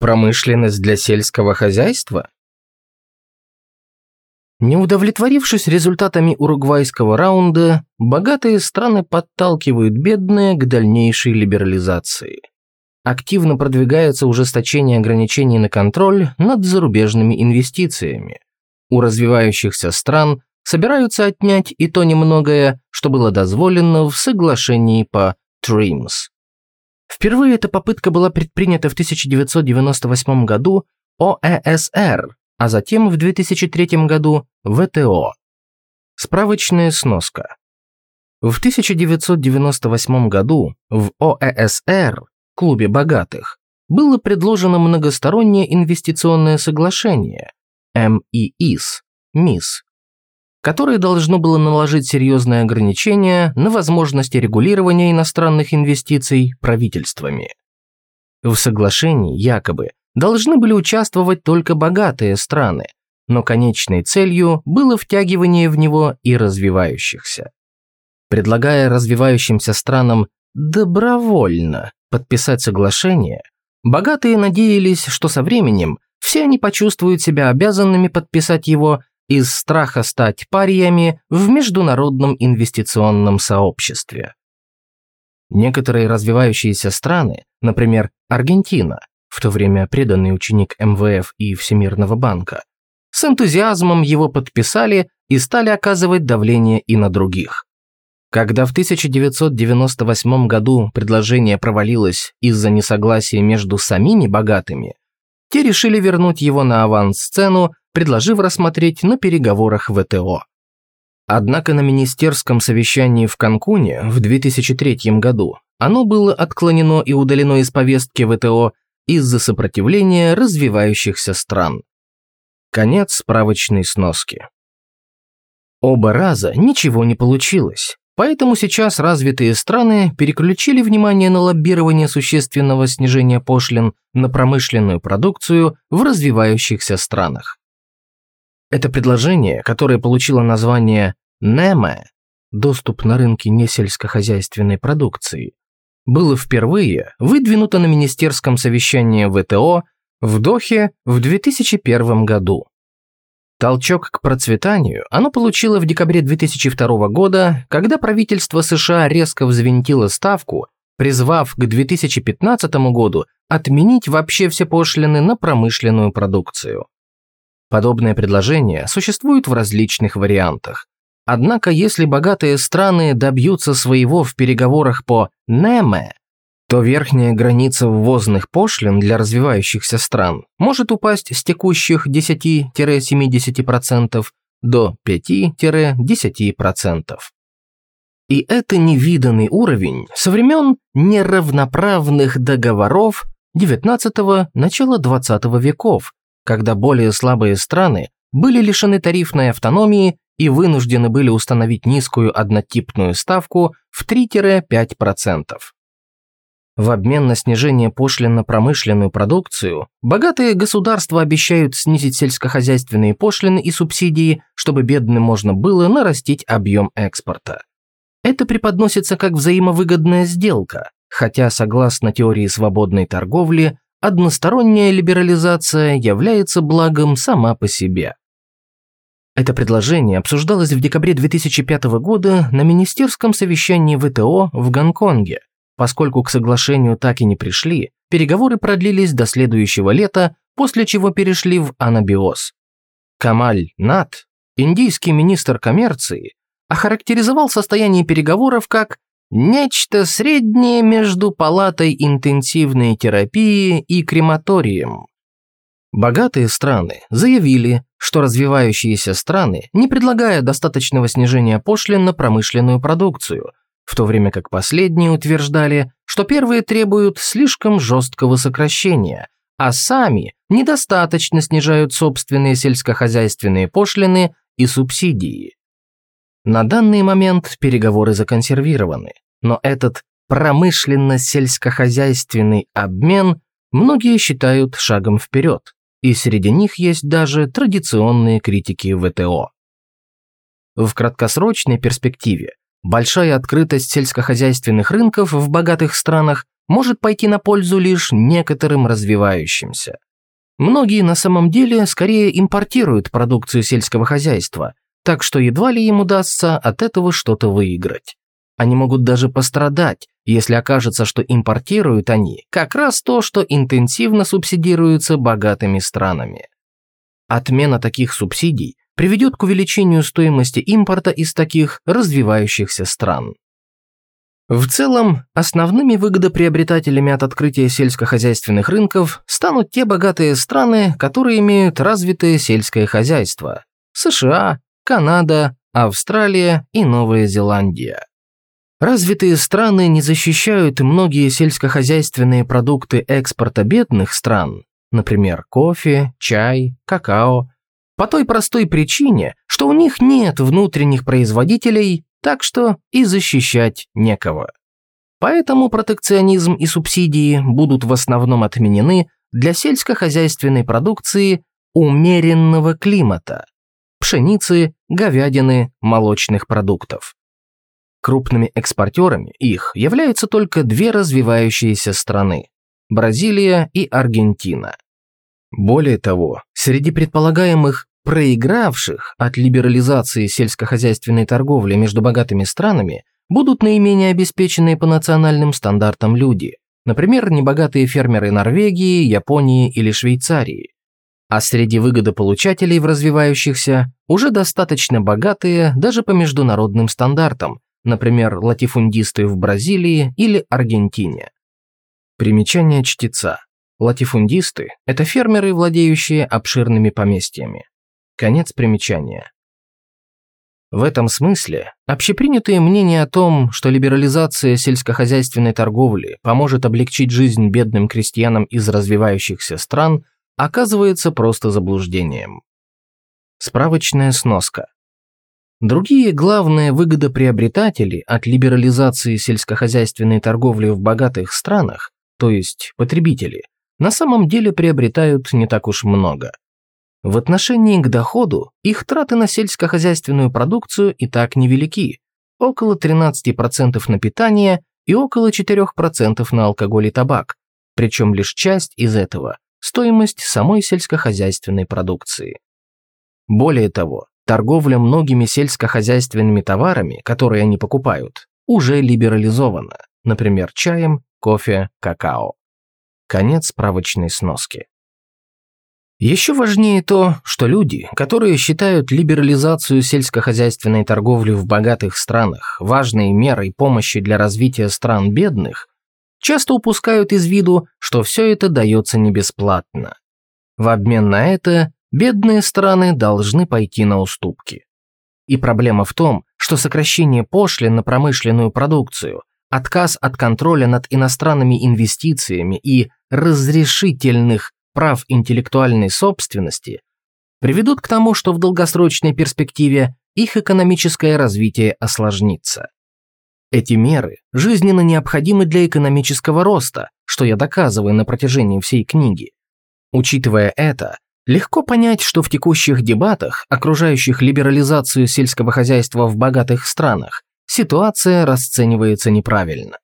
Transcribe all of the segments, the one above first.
Промышленность для сельского хозяйства? Не удовлетворившись результатами уругвайского раунда, богатые страны подталкивают бедные к дальнейшей либерализации. Активно продвигается ужесточение ограничений на контроль над зарубежными инвестициями. У развивающихся стран собираются отнять и то немногое, что было дозволено в соглашении по TRIMS. Впервые эта попытка была предпринята в 1998 году ОЭСР, а затем в 2003 году ВТО. Справочная сноска. В 1998 году в ОЭСР, клубе богатых, было предложено многостороннее инвестиционное соглашение МИИС, МИС, которое должно было наложить серьезные ограничения на возможности регулирования иностранных инвестиций правительствами. В соглашении якобы должны были участвовать только богатые страны, но конечной целью было втягивание в него и развивающихся. Предлагая развивающимся странам добровольно подписать соглашение, богатые надеялись, что со временем все они почувствуют себя обязанными подписать его из страха стать париями в международном инвестиционном сообществе. Некоторые развивающиеся страны, например, Аргентина, в то время преданный ученик МВФ и Всемирного банка, с энтузиазмом его подписали и стали оказывать давление и на других. Когда в 1998 году предложение провалилось из-за несогласия между самими богатыми, те решили вернуть его на авансцену предложив рассмотреть на переговорах ВТО. Однако на министерском совещании в Канкуне в 2003 году оно было отклонено и удалено из повестки ВТО из-за сопротивления развивающихся стран. Конец справочной сноски. Оба раза ничего не получилось, поэтому сейчас развитые страны переключили внимание на лоббирование существенного снижения пошлин на промышленную продукцию в развивающихся странах. Это предложение, которое получило название «НЭМЭ» – доступ на рынки несельскохозяйственной продукции, было впервые выдвинуто на министерском совещании ВТО в Дохе в 2001 году. Толчок к процветанию оно получило в декабре 2002 года, когда правительство США резко взвинтило ставку, призвав к 2015 году отменить вообще все пошлины на промышленную продукцию. Подобное предложение существует в различных вариантах. Однако, если богатые страны добьются своего в переговорах по НЭМЭ, то верхняя граница ввозных пошлин для развивающихся стран может упасть с текущих 10-70% до 5-10%. И это невиданный уровень со времен неравноправных договоров XIX – начала XX веков, когда более слабые страны были лишены тарифной автономии и вынуждены были установить низкую однотипную ставку в 3-5%. В обмен на снижение пошлин на промышленную продукцию, богатые государства обещают снизить сельскохозяйственные пошлины и субсидии, чтобы бедным можно было нарастить объем экспорта. Это преподносится как взаимовыгодная сделка, хотя, согласно теории свободной торговли, односторонняя либерализация является благом сама по себе. Это предложение обсуждалось в декабре 2005 года на министерском совещании ВТО в Гонконге. Поскольку к соглашению так и не пришли, переговоры продлились до следующего лета, после чего перешли в анабиоз. Камаль Нат, индийский министр коммерции, охарактеризовал состояние переговоров как Нечто среднее между палатой интенсивной терапии и крематорием. Богатые страны заявили, что развивающиеся страны, не предлагая достаточного снижения пошлин на промышленную продукцию, в то время как последние утверждали, что первые требуют слишком жесткого сокращения, а сами недостаточно снижают собственные сельскохозяйственные пошлины и субсидии. На данный момент переговоры законсервированы, но этот промышленно-сельскохозяйственный обмен многие считают шагом вперед, и среди них есть даже традиционные критики ВТО. В краткосрочной перспективе большая открытость сельскохозяйственных рынков в богатых странах может пойти на пользу лишь некоторым развивающимся. Многие на самом деле скорее импортируют продукцию сельского хозяйства, так что едва ли им удастся от этого что-то выиграть. Они могут даже пострадать, если окажется, что импортируют они как раз то, что интенсивно субсидируется богатыми странами. Отмена таких субсидий приведет к увеличению стоимости импорта из таких развивающихся стран. В целом, основными выгодоприобретателями от открытия сельскохозяйственных рынков станут те богатые страны, которые имеют развитое сельское хозяйство – США, Канада, Австралия и Новая Зеландия. Развитые страны не защищают многие сельскохозяйственные продукты экспорта бедных стран, например, кофе, чай, какао, по той простой причине, что у них нет внутренних производителей, так что и защищать некого. Поэтому протекционизм и субсидии будут в основном отменены для сельскохозяйственной продукции умеренного климата – пшеницы, говядины, молочных продуктов. Крупными экспортерами их являются только две развивающиеся страны – Бразилия и Аргентина. Более того, среди предполагаемых проигравших от либерализации сельскохозяйственной торговли между богатыми странами будут наименее обеспеченные по национальным стандартам люди, например, небогатые фермеры Норвегии, Японии или Швейцарии. А среди выгодополучателей в развивающихся уже достаточно богатые даже по международным стандартам, например, латифундисты в Бразилии или Аргентине. Примечание чтеца. Латифундисты – это фермеры, владеющие обширными поместьями. Конец примечания. В этом смысле общепринятое мнение о том, что либерализация сельскохозяйственной торговли поможет облегчить жизнь бедным крестьянам из развивающихся стран, оказывается просто заблуждением. Справочная сноска. Другие главные выгодоприобретатели от либерализации сельскохозяйственной торговли в богатых странах, то есть потребители, на самом деле приобретают не так уж много – в отношении к доходу их траты на сельскохозяйственную продукцию и так невелики – около 13% на питание и около 4% на алкоголь и табак, причем лишь часть из этого – стоимость самой сельскохозяйственной продукции. Более того, торговля многими сельскохозяйственными товарами, которые они покупают, уже либерализована, например, чаем, кофе, какао. Конец справочной сноски. Еще важнее то, что люди, которые считают либерализацию сельскохозяйственной торговли в богатых странах важной мерой помощи для развития стран бедных, часто упускают из виду, что все это дается не бесплатно. В обмен на это бедные страны должны пойти на уступки. И проблема в том, что сокращение пошлин на промышленную продукцию, отказ от контроля над иностранными инвестициями и разрешительных прав интеллектуальной собственности приведут к тому, что в долгосрочной перспективе их экономическое развитие осложнится. Эти меры жизненно необходимы для экономического роста, что я доказываю на протяжении всей книги. Учитывая это, легко понять, что в текущих дебатах, окружающих либерализацию сельского хозяйства в богатых странах, ситуация расценивается неправильно.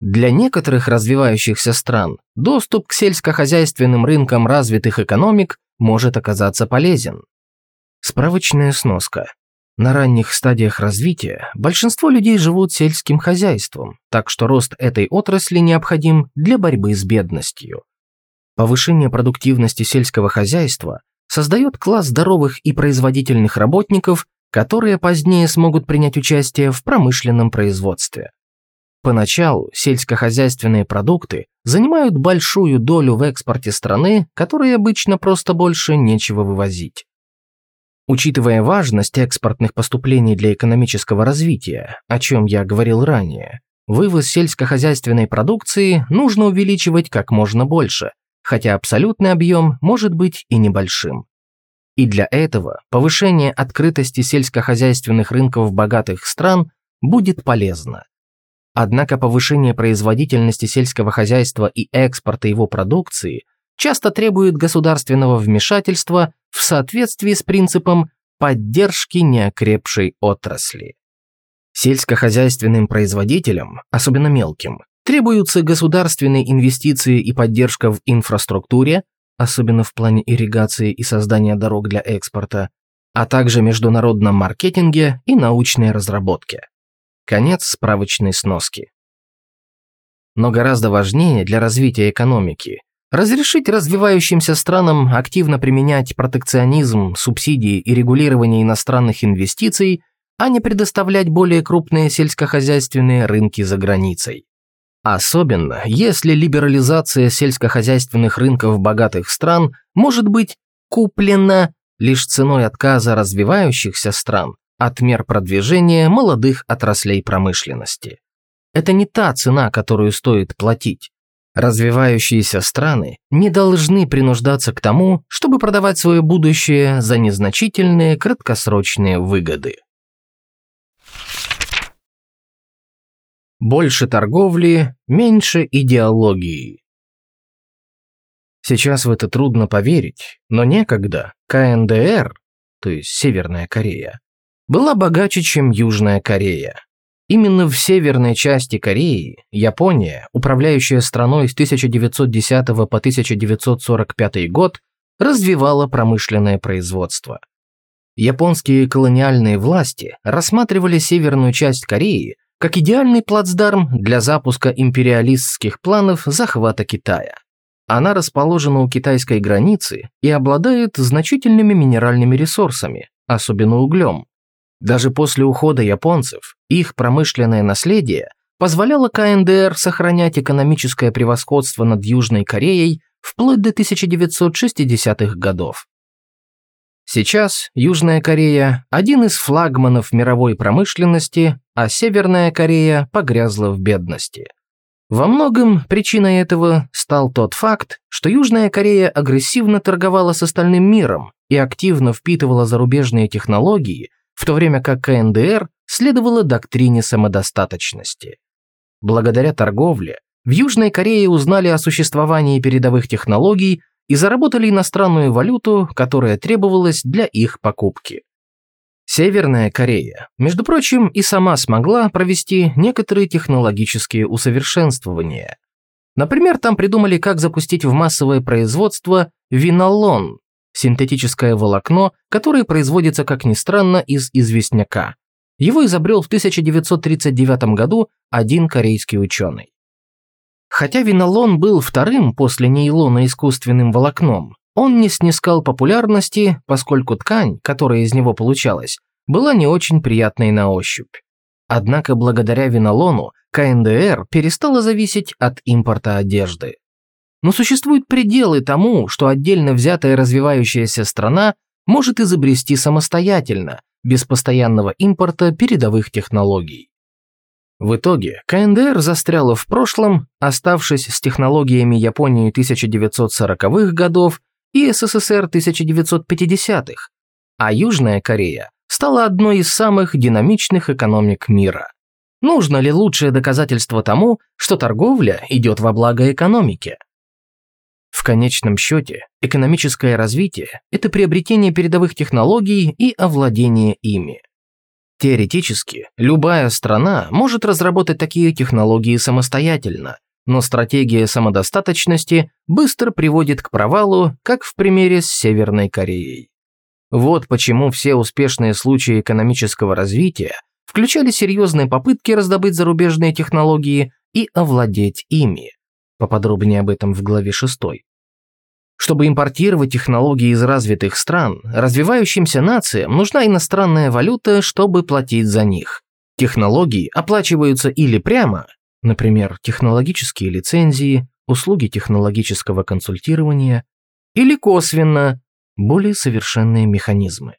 Для некоторых развивающихся стран доступ к сельскохозяйственным рынкам развитых экономик может оказаться полезен. Справочная сноска. На ранних стадиях развития большинство людей живут сельским хозяйством, так что рост этой отрасли необходим для борьбы с бедностью. Повышение продуктивности сельского хозяйства создает класс здоровых и производительных работников, которые позднее смогут принять участие в промышленном производстве. Поначалу сельскохозяйственные продукты занимают большую долю в экспорте страны, которой обычно просто больше нечего вывозить. Учитывая важность экспортных поступлений для экономического развития, о чем я говорил ранее, вывоз сельскохозяйственной продукции нужно увеличивать как можно больше, хотя абсолютный объем может быть и небольшим. И для этого повышение открытости сельскохозяйственных рынков богатых стран будет полезно. Однако повышение производительности сельского хозяйства и экспорта его продукции часто требует государственного вмешательства в соответствии с принципом поддержки неокрепшей отрасли. Сельскохозяйственным производителям, особенно мелким, требуются государственные инвестиции и поддержка в инфраструктуре, особенно в плане ирригации и создания дорог для экспорта, а также международном маркетинге и научной разработке. Конец справочной сноски. Но гораздо важнее для развития экономики разрешить развивающимся странам активно применять протекционизм, субсидии и регулирование иностранных инвестиций, а не предоставлять более крупные сельскохозяйственные рынки за границей. Особенно, если либерализация сельскохозяйственных рынков богатых стран может быть куплена лишь ценой отказа развивающихся стран от мер продвижения молодых отраслей промышленности. Это не та цена, которую стоит платить. Развивающиеся страны не должны принуждаться к тому, чтобы продавать свое будущее за незначительные краткосрочные выгоды. Больше торговли, меньше идеологии. Сейчас в это трудно поверить, но некогда КНДР, то есть Северная Корея, была богаче, чем Южная Корея. Именно в северной части Кореи Япония, управляющая страной с 1910 по 1945 год, развивала промышленное производство. Японские колониальные власти рассматривали северную часть Кореи как идеальный плацдарм для запуска империалистских планов захвата Китая. Она расположена у китайской границы и обладает значительными минеральными ресурсами, особенно углем, даже после ухода японцев, их промышленное наследие позволяло КНДР сохранять экономическое превосходство над Южной Кореей вплоть до 1960-х годов. Сейчас Южная Корея – один из флагманов мировой промышленности, а Северная Корея погрязла в бедности. Во многом причиной этого стал тот факт, что Южная Корея агрессивно торговала с остальным миром и активно впитывала зарубежные технологии, в то время как КНДР следовала доктрине самодостаточности. Благодаря торговле в Южной Корее узнали о существовании передовых технологий и заработали иностранную валюту, которая требовалась для их покупки. Северная Корея, между прочим, и сама смогла провести некоторые технологические усовершенствования. Например, там придумали, как запустить в массовое производство винолон, синтетическое волокно, которое производится, как ни странно, из известняка. Его изобрел в 1939 году один корейский ученый. Хотя винолон был вторым после нейлона искусственным волокном, он не снискал популярности, поскольку ткань, которая из него получалась, была не очень приятной на ощупь. Однако благодаря винолону КНДР перестала зависеть от импорта одежды. Но существуют пределы тому, что отдельно взятая развивающаяся страна может изобрести самостоятельно, без постоянного импорта передовых технологий. В итоге КНДР застряла в прошлом, оставшись с технологиями Японии 1940-х годов и СССР 1950-х, а Южная Корея стала одной из самых динамичных экономик мира. Нужно ли лучшее доказательство тому, что торговля идет во благо экономике? Конечном счете, экономическое развитие – это приобретение передовых технологий и овладение ими. Теоретически, любая страна может разработать такие технологии самостоятельно, но стратегия самодостаточности быстро приводит к провалу, как в примере с Северной Кореей. Вот почему все успешные случаи экономического развития включали серьезные попытки раздобыть зарубежные технологии и овладеть ими. Поподробнее об этом в главе 6. Чтобы импортировать технологии из развитых стран, развивающимся нациям нужна иностранная валюта, чтобы платить за них. Технологии оплачиваются или прямо, например, технологические лицензии, услуги технологического консультирования, или косвенно, более совершенные механизмы.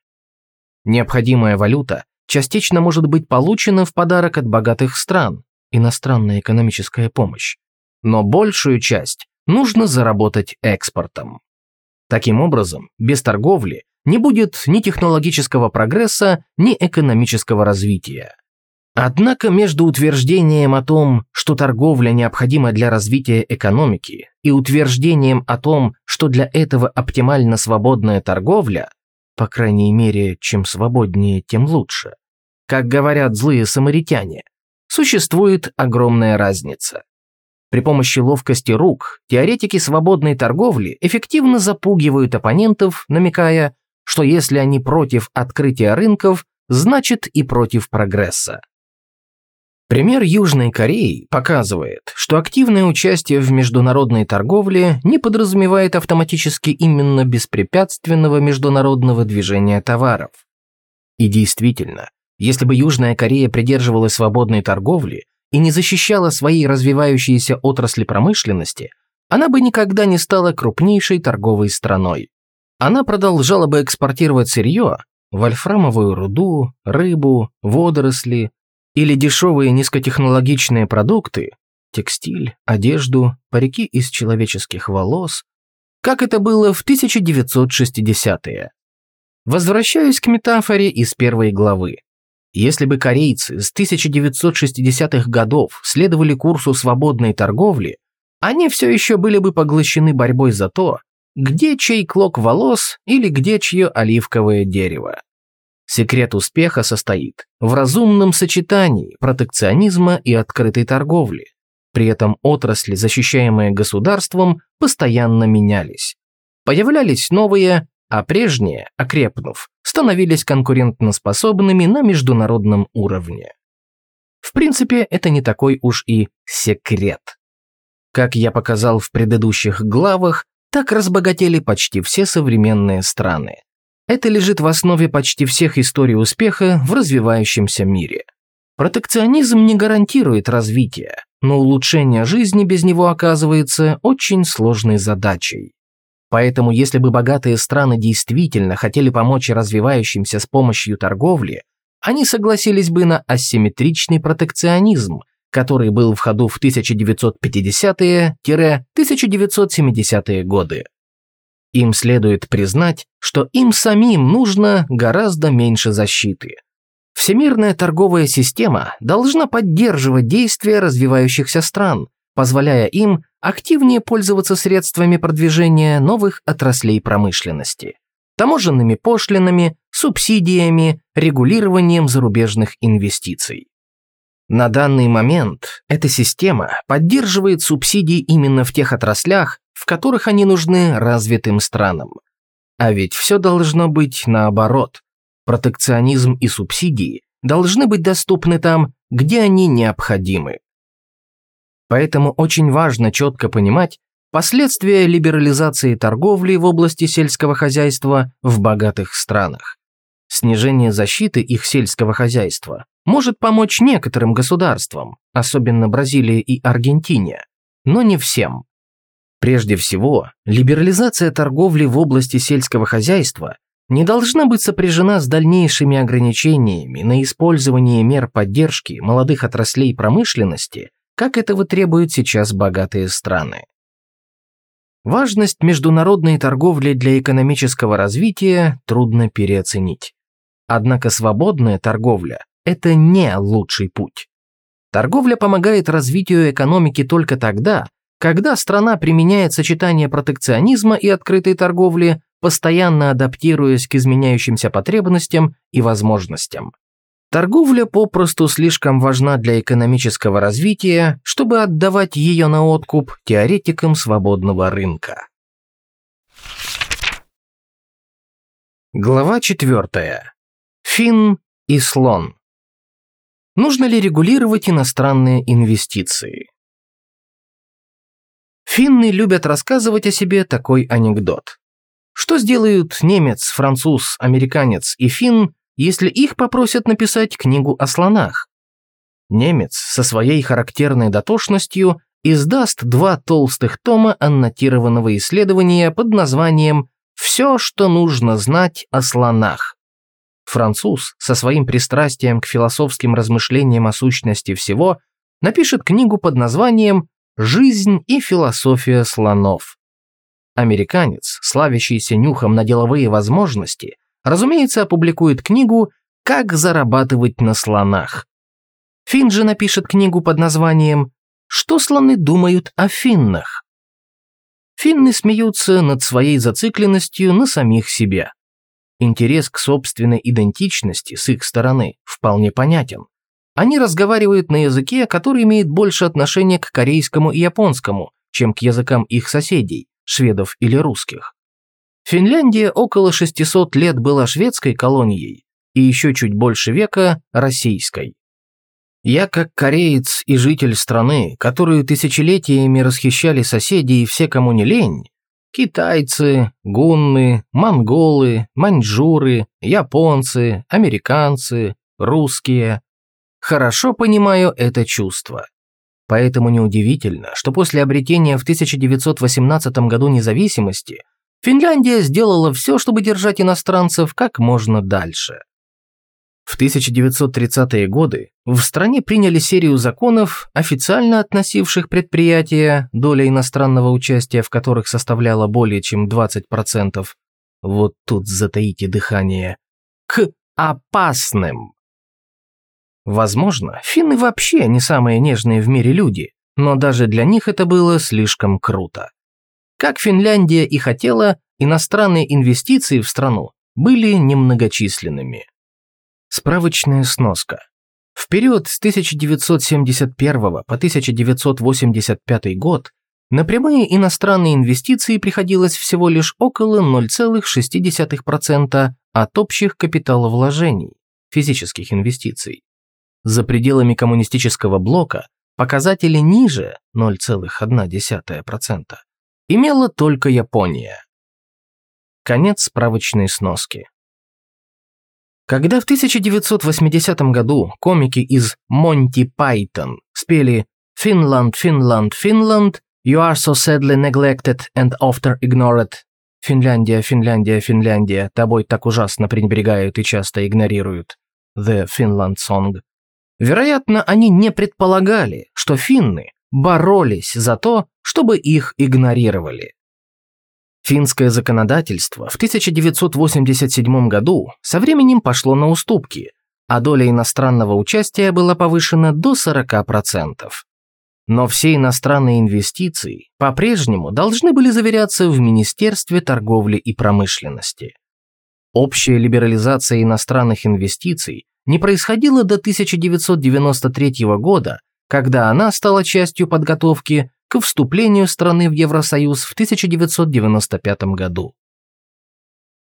Необходимая валюта частично может быть получена в подарок от богатых стран, иностранная экономическая помощь, но большую часть нужно заработать экспортом. Таким образом, без торговли не будет ни технологического прогресса, ни экономического развития. Однако между утверждением о том, что торговля необходима для развития экономики, и утверждением о том, что для этого оптимально свободная торговля, по крайней мере, чем свободнее, тем лучше, как говорят злые самаритяне, существует огромная разница. При помощи ловкости рук теоретики свободной торговли эффективно запугивают оппонентов, намекая, что если они против открытия рынков, значит и против прогресса. Пример Южной Кореи показывает, что активное участие в международной торговле не подразумевает автоматически именно беспрепятственного международного движения товаров. И действительно, если бы Южная Корея придерживалась свободной торговли и не защищала свои развивающиеся отрасли промышленности, она бы никогда не стала крупнейшей торговой страной. Она продолжала бы экспортировать сырье, вольфрамовую руду, рыбу, водоросли, или дешевые низкотехнологичные продукты, текстиль, одежду, парики из человеческих волос, как это было в 1960-е. Возвращаюсь к метафоре из первой главы. Если бы корейцы с 1960-х годов следовали курсу свободной торговли, они все еще были бы поглощены борьбой за то, где чей клок волос или где чье оливковое дерево. Секрет успеха состоит в разумном сочетании протекционизма и открытой торговли. При этом отрасли, защищаемые государством, постоянно менялись. Появлялись новые, а прежние, окрепнув, становились конкурентноспособными на международном уровне. В принципе, это не такой уж и секрет. Как я показал в предыдущих главах, так разбогатели почти все современные страны. Это лежит в основе почти всех историй успеха в развивающемся мире. Протекционизм не гарантирует развития, но улучшение жизни без него оказывается очень сложной задачей. Поэтому если бы богатые страны действительно хотели помочь развивающимся с помощью торговли, они согласились бы на асимметричный протекционизм, который был в ходу в 1950-1970-е годы. Им следует признать, что им самим нужно гораздо меньше защиты. Всемирная торговая система должна поддерживать действия развивающихся стран, позволяя им активнее пользоваться средствами продвижения новых отраслей промышленности, таможенными пошлинами, субсидиями, регулированием зарубежных инвестиций. На данный момент эта система поддерживает субсидии именно в тех отраслях, в которых они нужны развитым странам. А ведь все должно быть наоборот. Протекционизм и субсидии должны быть доступны там, где они необходимы. Поэтому очень важно четко понимать последствия либерализации торговли в области сельского хозяйства в богатых странах. Снижение защиты их сельского хозяйства может помочь некоторым государствам, особенно Бразилии и Аргентине, но не всем. Прежде всего, либерализация торговли в области сельского хозяйства не должна быть сопряжена с дальнейшими ограничениями на использование мер поддержки молодых отраслей промышленности, как этого требуют сейчас богатые страны. Важность международной торговли для экономического развития трудно переоценить. Однако свободная торговля – это не лучший путь. Торговля помогает развитию экономики только тогда, когда страна применяет сочетание протекционизма и открытой торговли, постоянно адаптируясь к изменяющимся потребностям и возможностям. Торговля попросту слишком важна для экономического развития, чтобы отдавать ее на откуп теоретикам свободного рынка. Глава 4. Фин и слон. Нужно ли регулировать иностранные инвестиции? Финны любят рассказывать о себе такой анекдот. Что сделают немец, француз, американец и фин, если их попросят написать книгу о слонах? Немец со своей характерной дотошностью издаст два толстых тома аннотированного исследования под названием «Все, что нужно знать о слонах». Француз со своим пристрастием к философским размышлениям о сущности всего напишет книгу под названием Жизнь и философия слонов. Американец, славящийся нюхом на деловые возможности, разумеется, опубликует книгу «Как зарабатывать на слонах». Финн же напишет книгу под названием «Что слоны думают о финнах?». Финны смеются над своей зацикленностью на самих себе. Интерес к собственной идентичности с их стороны вполне понятен. они разговаривают на языке, который имеет больше отношения к корейскому и японскому, чем к языкам их соседей, шведов или русских. Финляндия около 600 лет была шведской колонией и еще чуть больше века – российской. Я как кореец и житель страны, которую тысячелетиями расхищали соседи и все, кому не лень, китайцы, гунны, монголы, маньчжуры, японцы, американцы, русские, хорошо понимаю это чувство. Поэтому неудивительно, что после обретения в 1918 году независимости Финляндия сделала все, чтобы держать иностранцев как можно дальше. В 1930-е годы в стране приняли серию законов, официально относивших предприятия, доля иностранного участия в которых составляла более чем 20%, вот тут затаите дыхание, к опасным. Возможно, финны вообще не самые нежные в мире люди, но даже для них это было слишком круто. Как Финляндия и хотела, иностранные инвестиции в страну были немногочисленными. Справочная сноска. В период с 1971 по 1985 год на прямые иностранные инвестиции приходилось всего лишь около 0,6% от общих капиталовложений, физических инвестиций. За пределами коммунистического блока показатели ниже 0,1% имела только Япония. Конец справочной сноски. Когда в 1980 году комики из Монти Пайтон спели «Finland, Finland, Finland, you are so sadly neglected and often ignored», «Финляндия, Финляндия, Финляндия, тобой так ужасно пренебрегают и часто игнорируют», «The Finland Song», вероятно, они не предполагали, что финны боролись за то, чтобы их игнорировали. Финское законодательство в 1987 году со временем пошло на уступки, а доля иностранного участия была повышена до 40%. Но все иностранные инвестиции по-прежнему должны были заверяться в Министерстве торговли и промышленности. Общая либерализация иностранных инвестиций не происходила до 1993 года, когда она стала частью подготовки к вступлению страны в Евросоюз в 1995 году.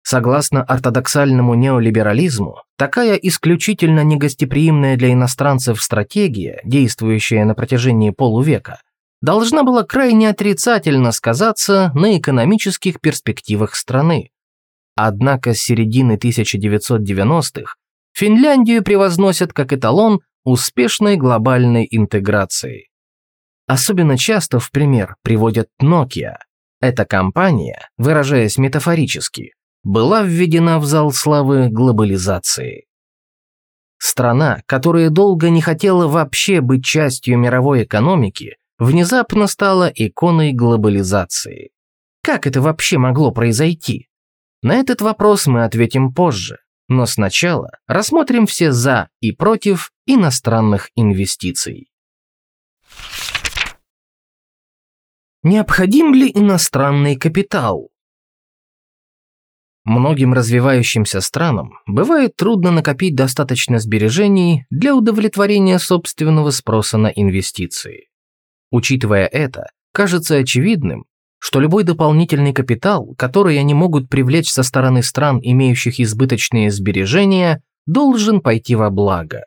Согласно ортодоксальному неолиберализму, такая исключительно негостеприимная для иностранцев стратегия, действующая на протяжении полувека, должна была крайне отрицательно сказаться на экономических перспективах страны. Однако с середины 1990-х Финляндию превозносят как эталон успешной глобальной интеграции. Особенно часто в пример приводят Nokia. Эта компания, выражаясь метафорически, была введена в зал славы глобализации. Страна, которая долго не хотела вообще быть частью мировой экономики, внезапно стала иконой глобализации. Как это вообще могло произойти? На этот вопрос мы ответим позже, но сначала рассмотрим все «за» и «против» иностранных инвестиций. Необходим ли иностранный капитал? Многим развивающимся странам бывает трудно накопить достаточно сбережений для удовлетворения собственного спроса на инвестиции. Учитывая это, кажется очевидным, что любой дополнительный капитал, который они могут привлечь со стороны стран, имеющих избыточные сбережения, должен пойти во благо.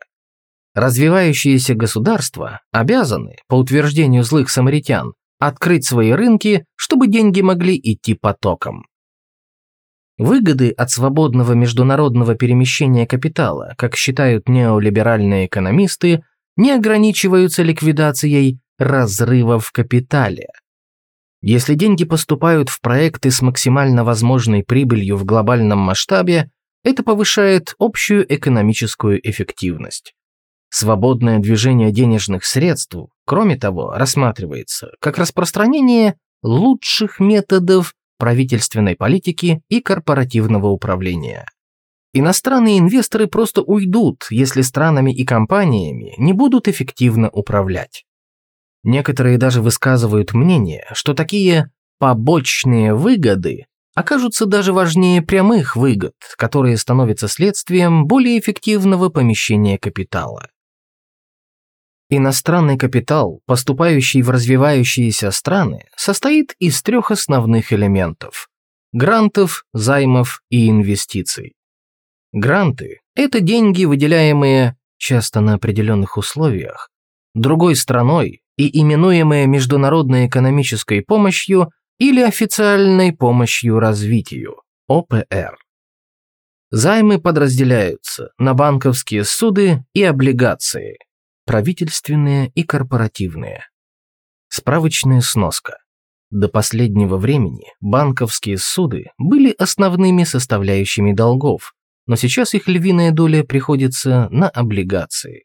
Развивающиеся государства обязаны, по утверждению злых самаритян, открыть свои рынки, чтобы деньги могли идти потоком. Выгоды от свободного международного перемещения капитала, как считают неолиберальные экономисты, не ограничиваются ликвидацией разрыва в капитале. Если деньги поступают в проекты с максимально возможной прибылью в глобальном масштабе, это повышает общую экономическую эффективность. Свободное движение денежных средств, кроме того, рассматривается как распространение лучших методов правительственной политики и корпоративного управления. Иностранные инвесторы просто уйдут, если странами и компаниями не будут эффективно управлять. Некоторые даже высказывают мнение, что такие побочные выгоды окажутся даже важнее прямых выгод, которые становятся следствием более эффективного помещения капитала. Иностранный капитал, поступающий в развивающиеся страны, состоит из трех основных элементов – грантов, займов и инвестиций. Гранты – это деньги, выделяемые, часто на определенных условиях, другой страной и именуемые международной экономической помощью или официальной помощью развитию – ОПР. Займы подразделяются на банковские суды и облигации, правительственные и корпоративные. Справочная сноска. До последнего времени банковские суды были основными составляющими долгов, но сейчас их львиная доля приходится на облигации.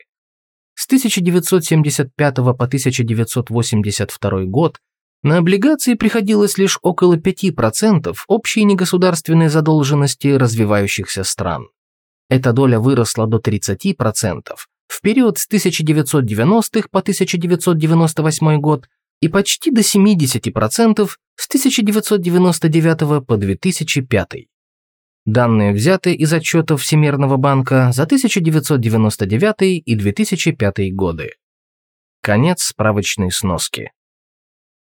С 1975 по 1982 год на облигации приходилось лишь около 5% общей негосударственной задолженности развивающихся стран. Эта доля выросла до 30% в период с 1990-х по 1998 год и почти до 70% с 1999 по 2005. Данные взяты из отчетов Всемирного банка за 1999 и 2005 годы. Конец справочной сноски.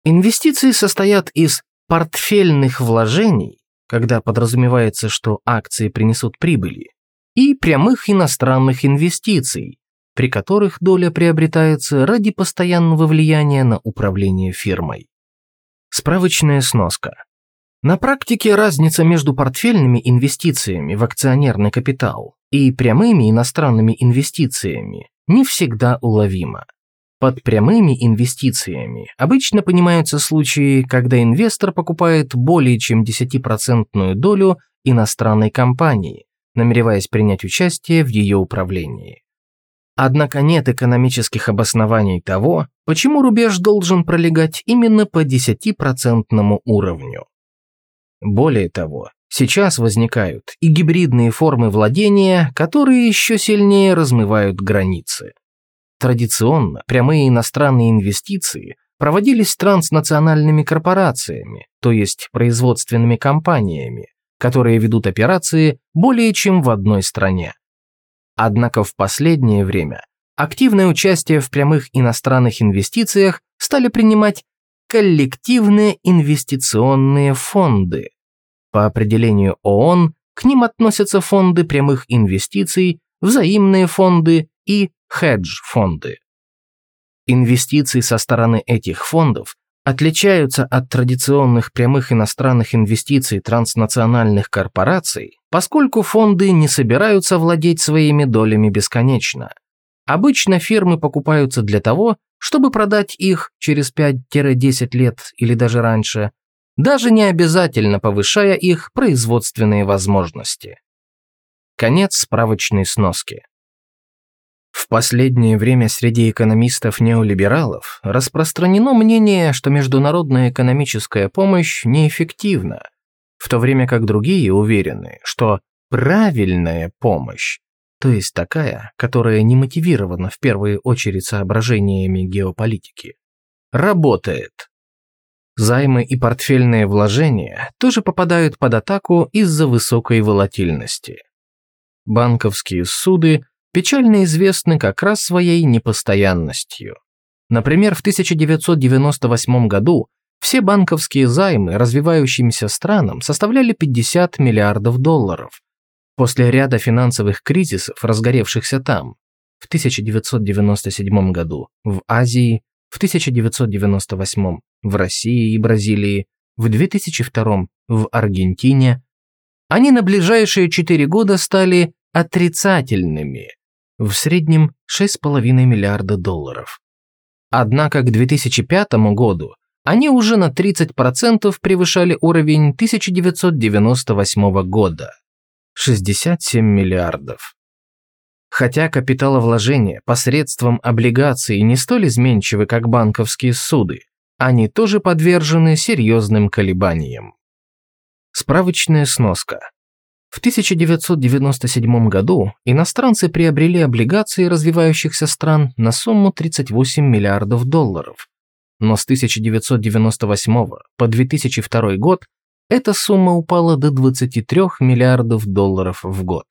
Инвестиции состоят из портфельных вложений, когда подразумевается, что акции принесут прибыли, и прямых иностранных инвестиций, при которых доля приобретается ради постоянного влияния на управление фирмой. Справочная сноска. На практике разница между портфельными инвестициями в акционерный капитал и прямыми иностранными инвестициями не всегда уловима. Под прямыми инвестициями обычно понимаются случаи, когда инвестор покупает более чем 10% долю иностранной компании, намереваясь принять участие в ее управлении. Однако нет экономических обоснований того, почему рубеж должен пролегать именно по 10% уровню. Более того, сейчас возникают и гибридные формы владения, которые еще сильнее размывают границы. Традиционно прямые иностранные инвестиции проводились транснациональными корпорациями, то есть производственными компаниями, которые ведут операции более чем в одной стране. Однако в последнее время активное участие в прямых иностранных инвестициях стали принимать коллективные инвестиционные фонды. По определению ООН к ним относятся фонды прямых инвестиций, взаимные фонды и хедж-фонды. Инвестиции со стороны этих фондов отличаются от традиционных прямых иностранных инвестиций транснациональных корпораций, поскольку фонды не собираются владеть своими долями бесконечно. Обычно фирмы покупаются для того, чтобы продать их через 5-10 лет или даже раньше, даже не обязательно повышая их производственные возможности. Конец справочной сноски. В последнее время среди экономистов-неолибералов распространено мнение, что международная экономическая помощь неэффективна, в то время как другие уверены, что правильная помощь то есть такая, которая не мотивирована в первую очередь соображениями геополитики, работает. Займы и портфельные вложения тоже попадают под атаку из-за высокой волатильности. Банковские суды печально известны как раз своей непостоянностью. Например, в 1998 году все банковские займы развивающимся странам составляли 50 миллиардов долларов, После ряда финансовых кризисов, разгоревшихся там, в 1997 году в Азии, в 1998 в России и Бразилии, в 2002 в Аргентине, они на ближайшие 4 года стали отрицательными, в среднем 6,5 миллиарда долларов. Однако к 2005 году они уже на 30% превышали уровень 1998 года. 67 миллиардов. Хотя капиталовложения посредством облигаций не столь изменчивы, как банковские суды, они тоже подвержены серьезным колебаниям. Справочная сноска. В 1997 году иностранцы приобрели облигации развивающихся стран на сумму 38 миллиардов долларов, но с 1998 по 2002 год эта сумма упала до 23 миллиардов долларов в год.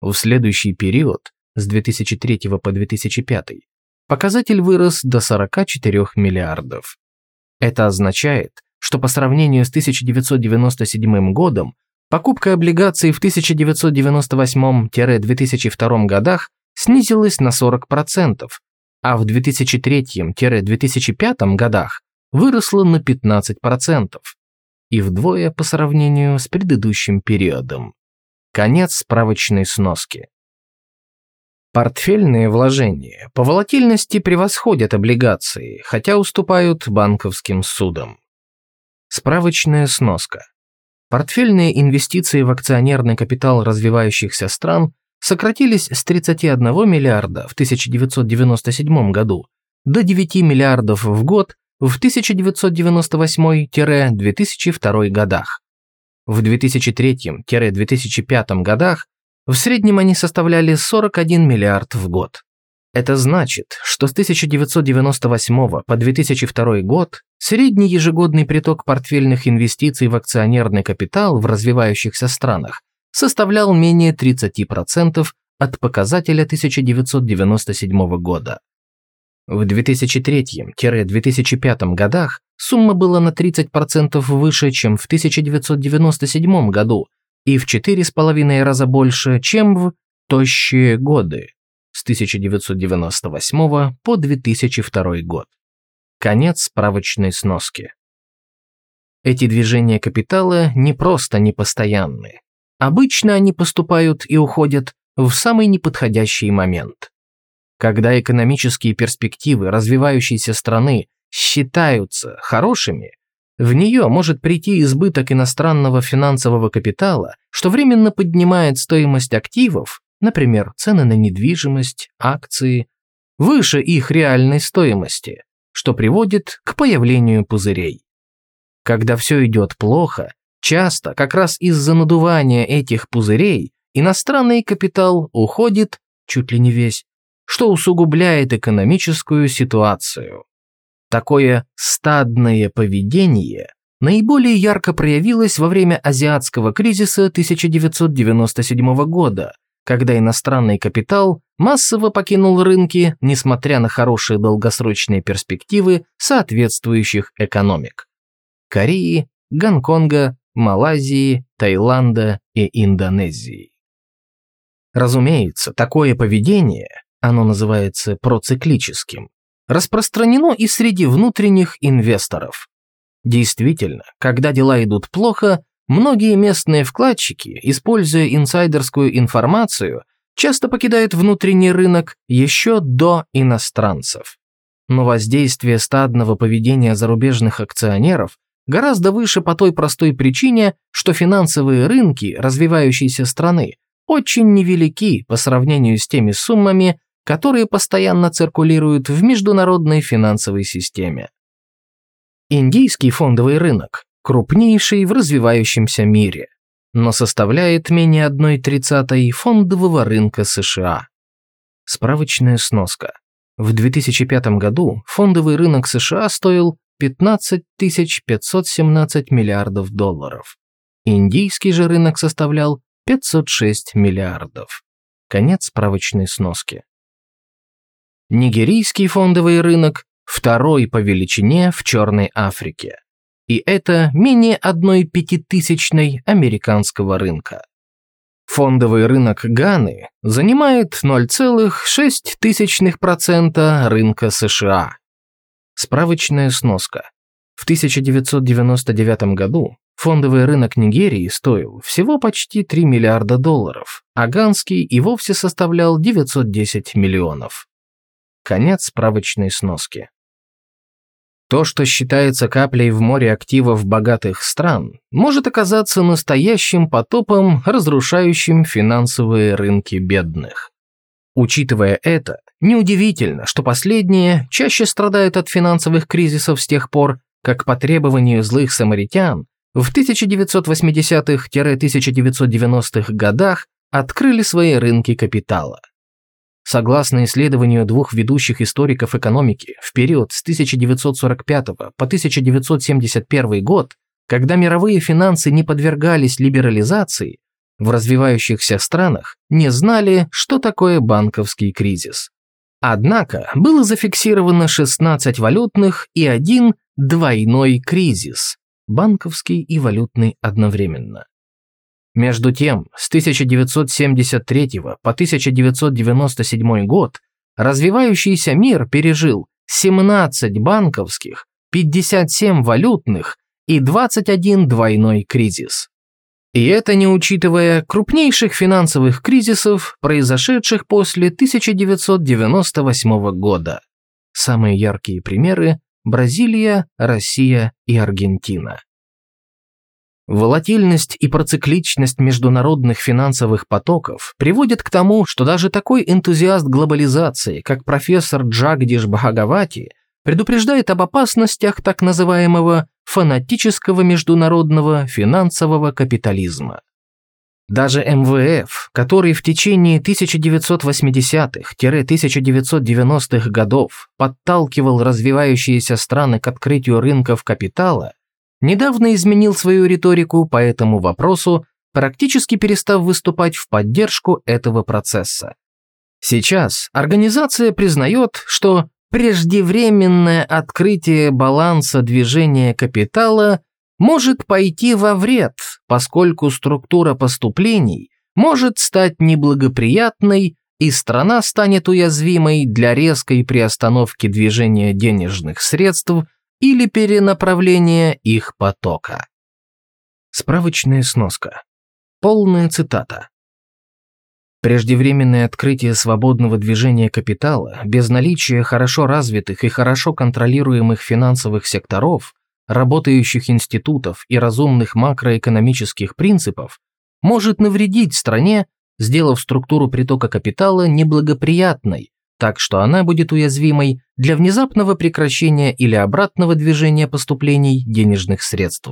В следующий период, с 2003 по 2005, показатель вырос до 44 миллиардов. Это означает, что по сравнению с 1997 годом покупка облигаций в 1998-2002 годах снизилась на 40%, а в 2003-2005 годах выросла на 15% и вдвое по сравнению с предыдущим периодом. Конец справочной сноски. Портфельные вложения по волатильности превосходят облигации, хотя уступают банковским судам. Справочная сноска. Портфельные инвестиции в акционерный капитал развивающихся стран сократились с 31 миллиарда в 1997 году до 9 миллиардов в год в 1998-2002 годах. В 2003-2005 годах в среднем они составляли 41 миллиард в год. Это значит, что с 1998 по 2002 год средний ежегодный приток портфельных инвестиций в акционерный капитал в развивающихся странах составлял менее 30% от показателя 1997 года. В 2003-2005 годах сумма была на 30% выше, чем в 1997 году и в 4,5 раза больше, чем в тощие годы с 1998 по 2002 год. Конец справочной сноски. Эти движения капитала не просто непостоянны. Обычно они поступают и уходят в самый неподходящий момент. Когда экономические перспективы развивающейся страны считаются хорошими, в нее может прийти избыток иностранного финансового капитала, что временно поднимает стоимость активов, например, цены на недвижимость, акции, выше их реальной стоимости, что приводит к появлению пузырей. Когда все идет плохо, часто как раз из-за надувания этих пузырей иностранный капитал уходит чуть ли не весь что усугубляет экономическую ситуацию. Такое стадное поведение наиболее ярко проявилось во время азиатского кризиса 1997 года, когда иностранный капитал массово покинул рынки, несмотря на хорошие долгосрочные перспективы соответствующих экономик. Кореи, Гонконга, Малайзии, Таиланда и Индонезии. Разумеется, такое поведение оно называется проциклическим, распространено и среди внутренних инвесторов. Действительно, когда дела идут плохо, многие местные вкладчики, используя инсайдерскую информацию, часто покидают внутренний рынок еще до иностранцев. Но воздействие стадного поведения зарубежных акционеров гораздо выше по той простой причине, что финансовые рынки развивающейся страны очень невелики по сравнению с теми суммами, которые постоянно циркулируют в международной финансовой системе. Индийский фондовый рынок – крупнейший в развивающемся мире, но составляет менее 1,30 фондового рынка США. Справочная сноска. В 2005 году фондовый рынок США стоил 15 517 миллиардов долларов. Индийский же рынок составлял 506 миллиардов. Конец справочной сноски. Нигерийский фондовый рынок второй по величине в Черной Африке. И это менее одной пятитысячной американского рынка. Фондовый рынок Ганы занимает 0,06% рынка США. Справочная сноска. В 1999 году фондовый рынок Нигерии стоил всего почти 3 миллиарда долларов, а ганский и вовсе составлял 910 миллионов. Конец справочной сноски. То, что считается каплей в море активов богатых стран, может оказаться настоящим потопом, разрушающим финансовые рынки бедных. Учитывая это, неудивительно, что последние чаще страдают от финансовых кризисов с тех пор, как по требованию злых самаритян в 1980-1990-х годах открыли свои рынки капитала. Согласно исследованию двух ведущих историков экономики, в период с 1945 по 1971 год, когда мировые финансы не подвергались либерализации, в развивающихся странах не знали, что такое банковский кризис. Однако было зафиксировано 16 валютных и один двойной кризис – банковский и валютный одновременно. Между тем, с 1973 по 1997 год развивающийся мир пережил 17 банковских, 57 валютных и 21 двойной кризис. И это не учитывая крупнейших финансовых кризисов, произошедших после 1998 года. Самые яркие примеры – Бразилия, Россия и Аргентина. Волатильность и процикличность международных финансовых потоков приводят к тому, что даже такой энтузиаст глобализации, как профессор Джагдиш Бхагавати, предупреждает об опасностях так называемого фанатического международного финансового капитализма. Даже МВФ, который в течение 1980-1990-х годов подталкивал развивающиеся страны к открытию рынков капитала, недавно изменил свою риторику по этому вопросу, практически перестав выступать в поддержку этого процесса. Сейчас организация признает, что преждевременное открытие баланса движения капитала может пойти во вред, поскольку структура поступлений может стать неблагоприятной и страна станет уязвимой для резкой приостановки движения денежных средств или перенаправления их потока. Справочная сноска. Полная цитата. Преждевременное открытие свободного движения капитала без наличия хорошо развитых и хорошо контролируемых финансовых секторов, работающих институтов и разумных макроэкономических принципов может навредить стране, сделав структуру притока капитала неблагоприятной, так что она будет уязвимой для внезапного прекращения или обратного движения поступлений денежных средств.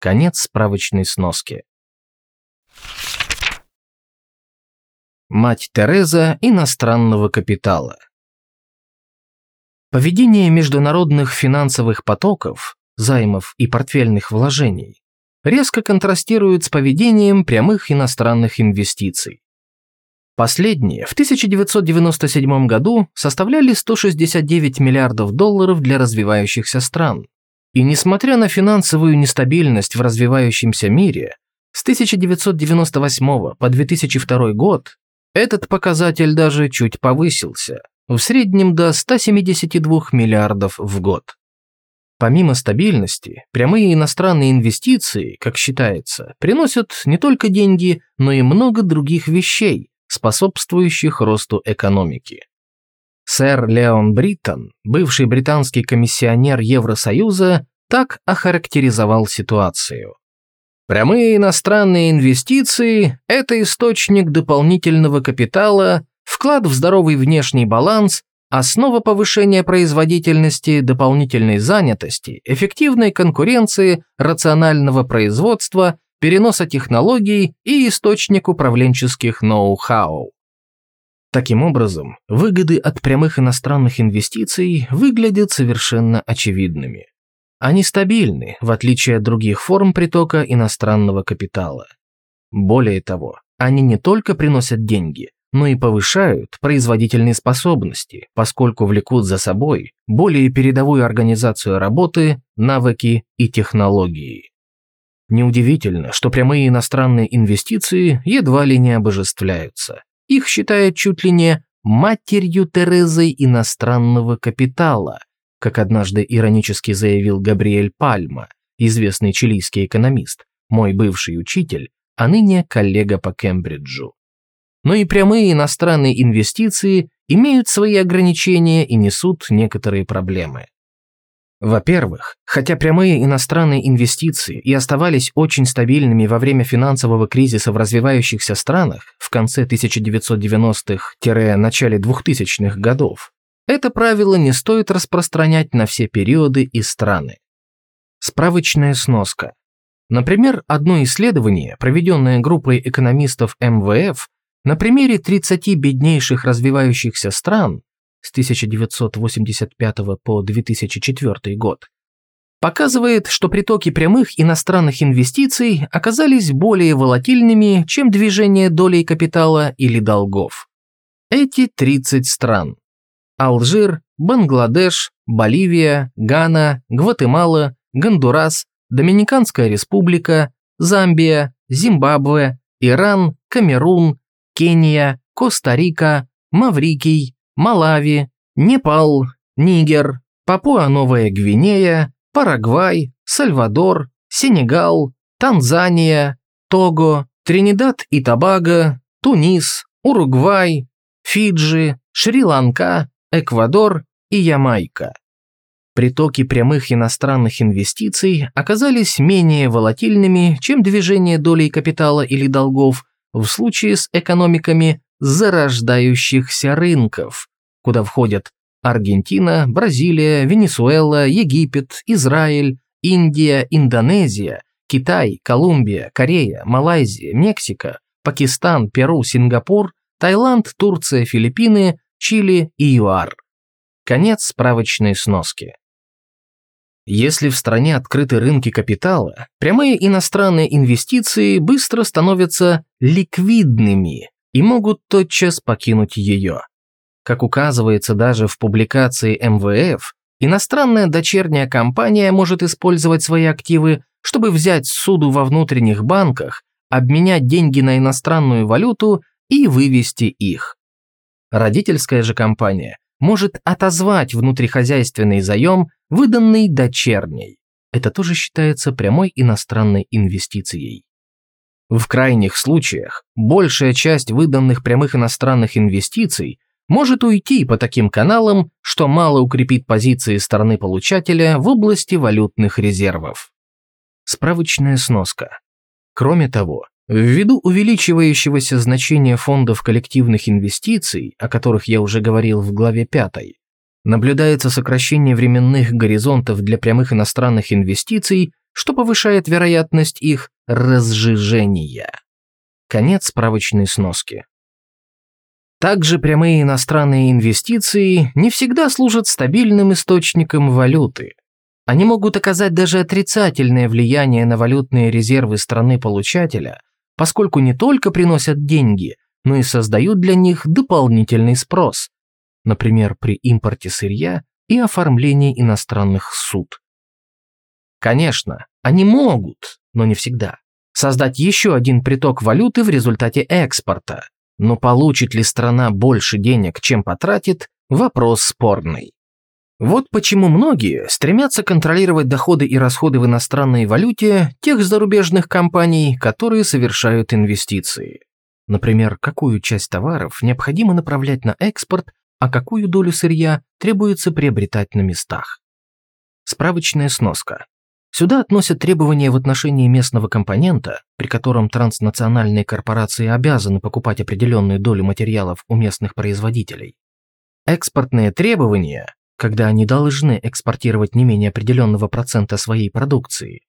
Конец справочной сноски. Мать Тереза иностранного капитала. Поведение международных финансовых потоков, займов и портфельных вложений резко контрастирует с поведением прямых иностранных инвестиций. Последние в 1997 году составляли 169 миллиардов долларов для развивающихся стран. И несмотря на финансовую нестабильность в развивающемся мире, с 1998 по 2002 год этот показатель даже чуть повысился, в среднем до 172 миллиардов в год. Помимо стабильности, прямые иностранные инвестиции, как считается, приносят не только деньги, но и много других вещей, способствующих росту экономики. Сэр Леон Бриттон, бывший британский комиссионер Евросоюза, так охарактеризовал ситуацию. Прямые иностранные инвестиции – это источник дополнительного капитала, вклад в здоровый внешний баланс, основа повышения производительности, дополнительной занятости, эффективной конкуренции, рационального производства, переноса технологий и источник управленческих ноу-хау. Таким образом, выгоды от прямых иностранных инвестиций выглядят совершенно очевидными. Они стабильны, в отличие от других форм притока иностранного капитала. Более того, они не только приносят деньги, но и повышают производительные способности, поскольку влекут за собой более передовую организацию работы, навыки и технологии. Неудивительно, что прямые иностранные инвестиции едва ли не обожествляются. Их считают чуть ли не матерью Терезой иностранного капитала, как однажды иронически заявил Габриэль Пальма, известный чилийский экономист, мой бывший учитель, а ныне коллега по Кембриджу. Но и прямые иностранные инвестиции имеют свои ограничения и несут некоторые проблемы. Во-первых, хотя прямые иностранные инвестиции и оставались очень стабильными во время финансового кризиса в развивающихся странах в конце 1990-х-начале 2000-х годов, это правило не стоит распространять на все периоды и страны. Справочная сноска. Например, одно исследование, проведенное группой экономистов МВФ, на примере 30 беднейших развивающихся стран с 1985 по 2004 год, показывает, что притоки прямых иностранных инвестиций оказались более волатильными, чем движение долей капитала или долгов. Эти 30 стран Алжир, Бангладеш, Боливия, Гана, Гватемала, Гондурас, Доминиканская республика, Замбия, Зимбабве, Иран, Камерун, Кения, Коста-Рика, Маврикий, Малави, Непал, Нигер, Папуа-Новая Гвинея, Парагвай, Сальвадор, Сенегал, Танзания, Того, Тринидад и Тобаго, Тунис, Уругвай, Фиджи, Шри-Ланка, Эквадор и Ямайка. Притоки прямых иностранных инвестиций оказались менее волатильными, чем движение долей капитала или долгов в случае с экономиками зарождающихся рынков, куда входят Аргентина, Бразилия, Венесуэла, Египет, Израиль, Индия, Индонезия, Китай, Колумбия, Корея, Малайзия, Мексика, Пакистан, Перу, Сингапур, Таиланд, Турция, Филиппины, Чили и ЮАР. Конец справочной сноски. Если в стране открыты рынки капитала, прямые иностранные инвестиции быстро становятся ликвидными и могут тотчас покинуть ее. Как указывается даже в публикации МВФ, иностранная дочерняя компания может использовать свои активы, чтобы взять суду во внутренних банках, обменять деньги на иностранную валюту и вывести их. Родительская же компания может отозвать внутрихозяйственный заем, выданный дочерней. Это тоже считается прямой иностранной инвестицией. В крайних случаях большая часть выданных прямых иностранных инвестиций может уйти по таким каналам, что мало укрепит позиции стороны получателя в области валютных резервов. Справочная сноска. Кроме того, Ввиду увеличивающегося значения фондов коллективных инвестиций, о которых я уже говорил в главе 5, наблюдается сокращение временных горизонтов для прямых иностранных инвестиций, что повышает вероятность их разжижения. Конец справочной сноски. Также прямые иностранные инвестиции не всегда служат стабильным источником валюты. Они могут оказать даже отрицательное влияние на валютные резервы страны-получателя, поскольку не только приносят деньги, но и создают для них дополнительный спрос, например, при импорте сырья и оформлении иностранных суд. Конечно, они могут, но не всегда, создать еще один приток валюты в результате экспорта, но получит ли страна больше денег, чем потратит, вопрос спорный. Вот почему многие стремятся контролировать доходы и расходы в иностранной валюте тех зарубежных компаний, которые совершают инвестиции. Например, какую часть товаров необходимо направлять на экспорт, а какую долю сырья требуется приобретать на местах. Справочная сноска. Сюда относят требования в отношении местного компонента, при котором транснациональные корпорации обязаны покупать определенную долю материалов у местных производителей. Экспортные требования когда они должны экспортировать не менее определенного процента своей продукции,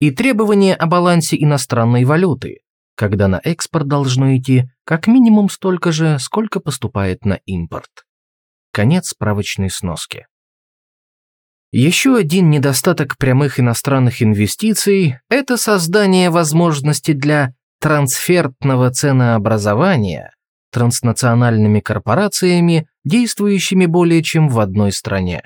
и требования о балансе иностранной валюты, когда на экспорт должно идти как минимум столько же, сколько поступает на импорт. Конец справочной сноски. Еще один недостаток прямых иностранных инвестиций – это создание возможности для трансфертного ценообразования транснациональными корпорациями, действующими более чем в одной стране.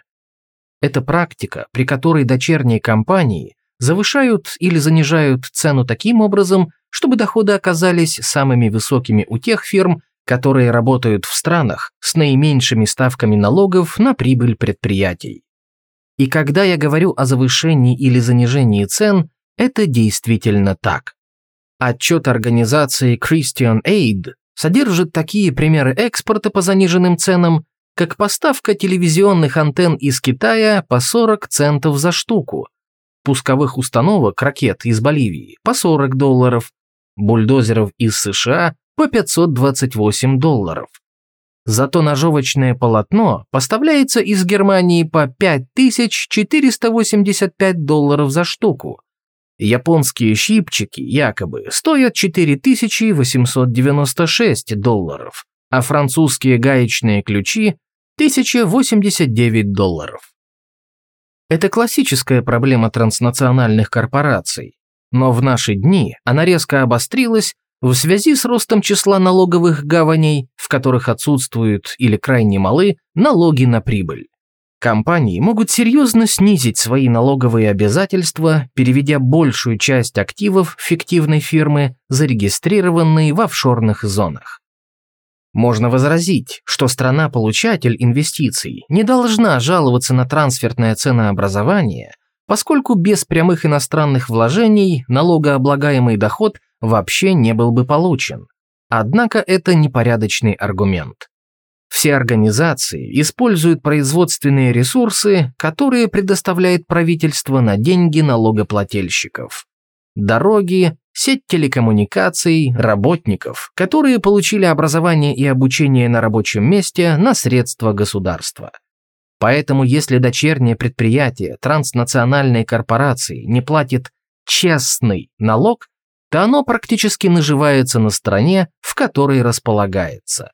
Это практика, при которой дочерние компании завышают или занижают цену таким образом, чтобы доходы оказались самыми высокими у тех фирм, которые работают в странах с наименьшими ставками налогов на прибыль предприятий. И когда я говорю о завышении или занижении цен, это действительно так. Отчет организации Christian Aid содержит такие примеры экспорта по заниженным ценам, как поставка телевизионных антенн из Китая по 40 центов за штуку, пусковых установок ракет из Боливии по 40 долларов, бульдозеров из США по 528 долларов. Зато ножовочное полотно поставляется из Германии по 5485 долларов за штуку, Японские щипчики якобы стоят 4896 долларов, а французские гаечные ключи – 1089 долларов. Это классическая проблема транснациональных корпораций, но в наши дни она резко обострилась, В связи с ростом числа налоговых гаваней, в которых отсутствуют или крайне малы налоги на прибыль. Компании могут серьезно снизить свои налоговые обязательства, переведя большую часть активов фиктивной фирмы, зарегистрированные в офшорных зонах. Можно возразить, что страна-получатель инвестиций не должна жаловаться на трансфертное ценообразование, поскольку без прямых иностранных вложений налогооблагаемый доход вообще не был бы получен. Однако это непорядочный аргумент. Все организации используют производственные ресурсы, которые предоставляет правительство на деньги налогоплательщиков. Дороги, сеть телекоммуникаций, работников, которые получили образование и обучение на рабочем месте на средства государства. Поэтому если дочернее предприятие транснациональной корпорации не платит честный налог, то оно практически наживается на стране, в которой располагается.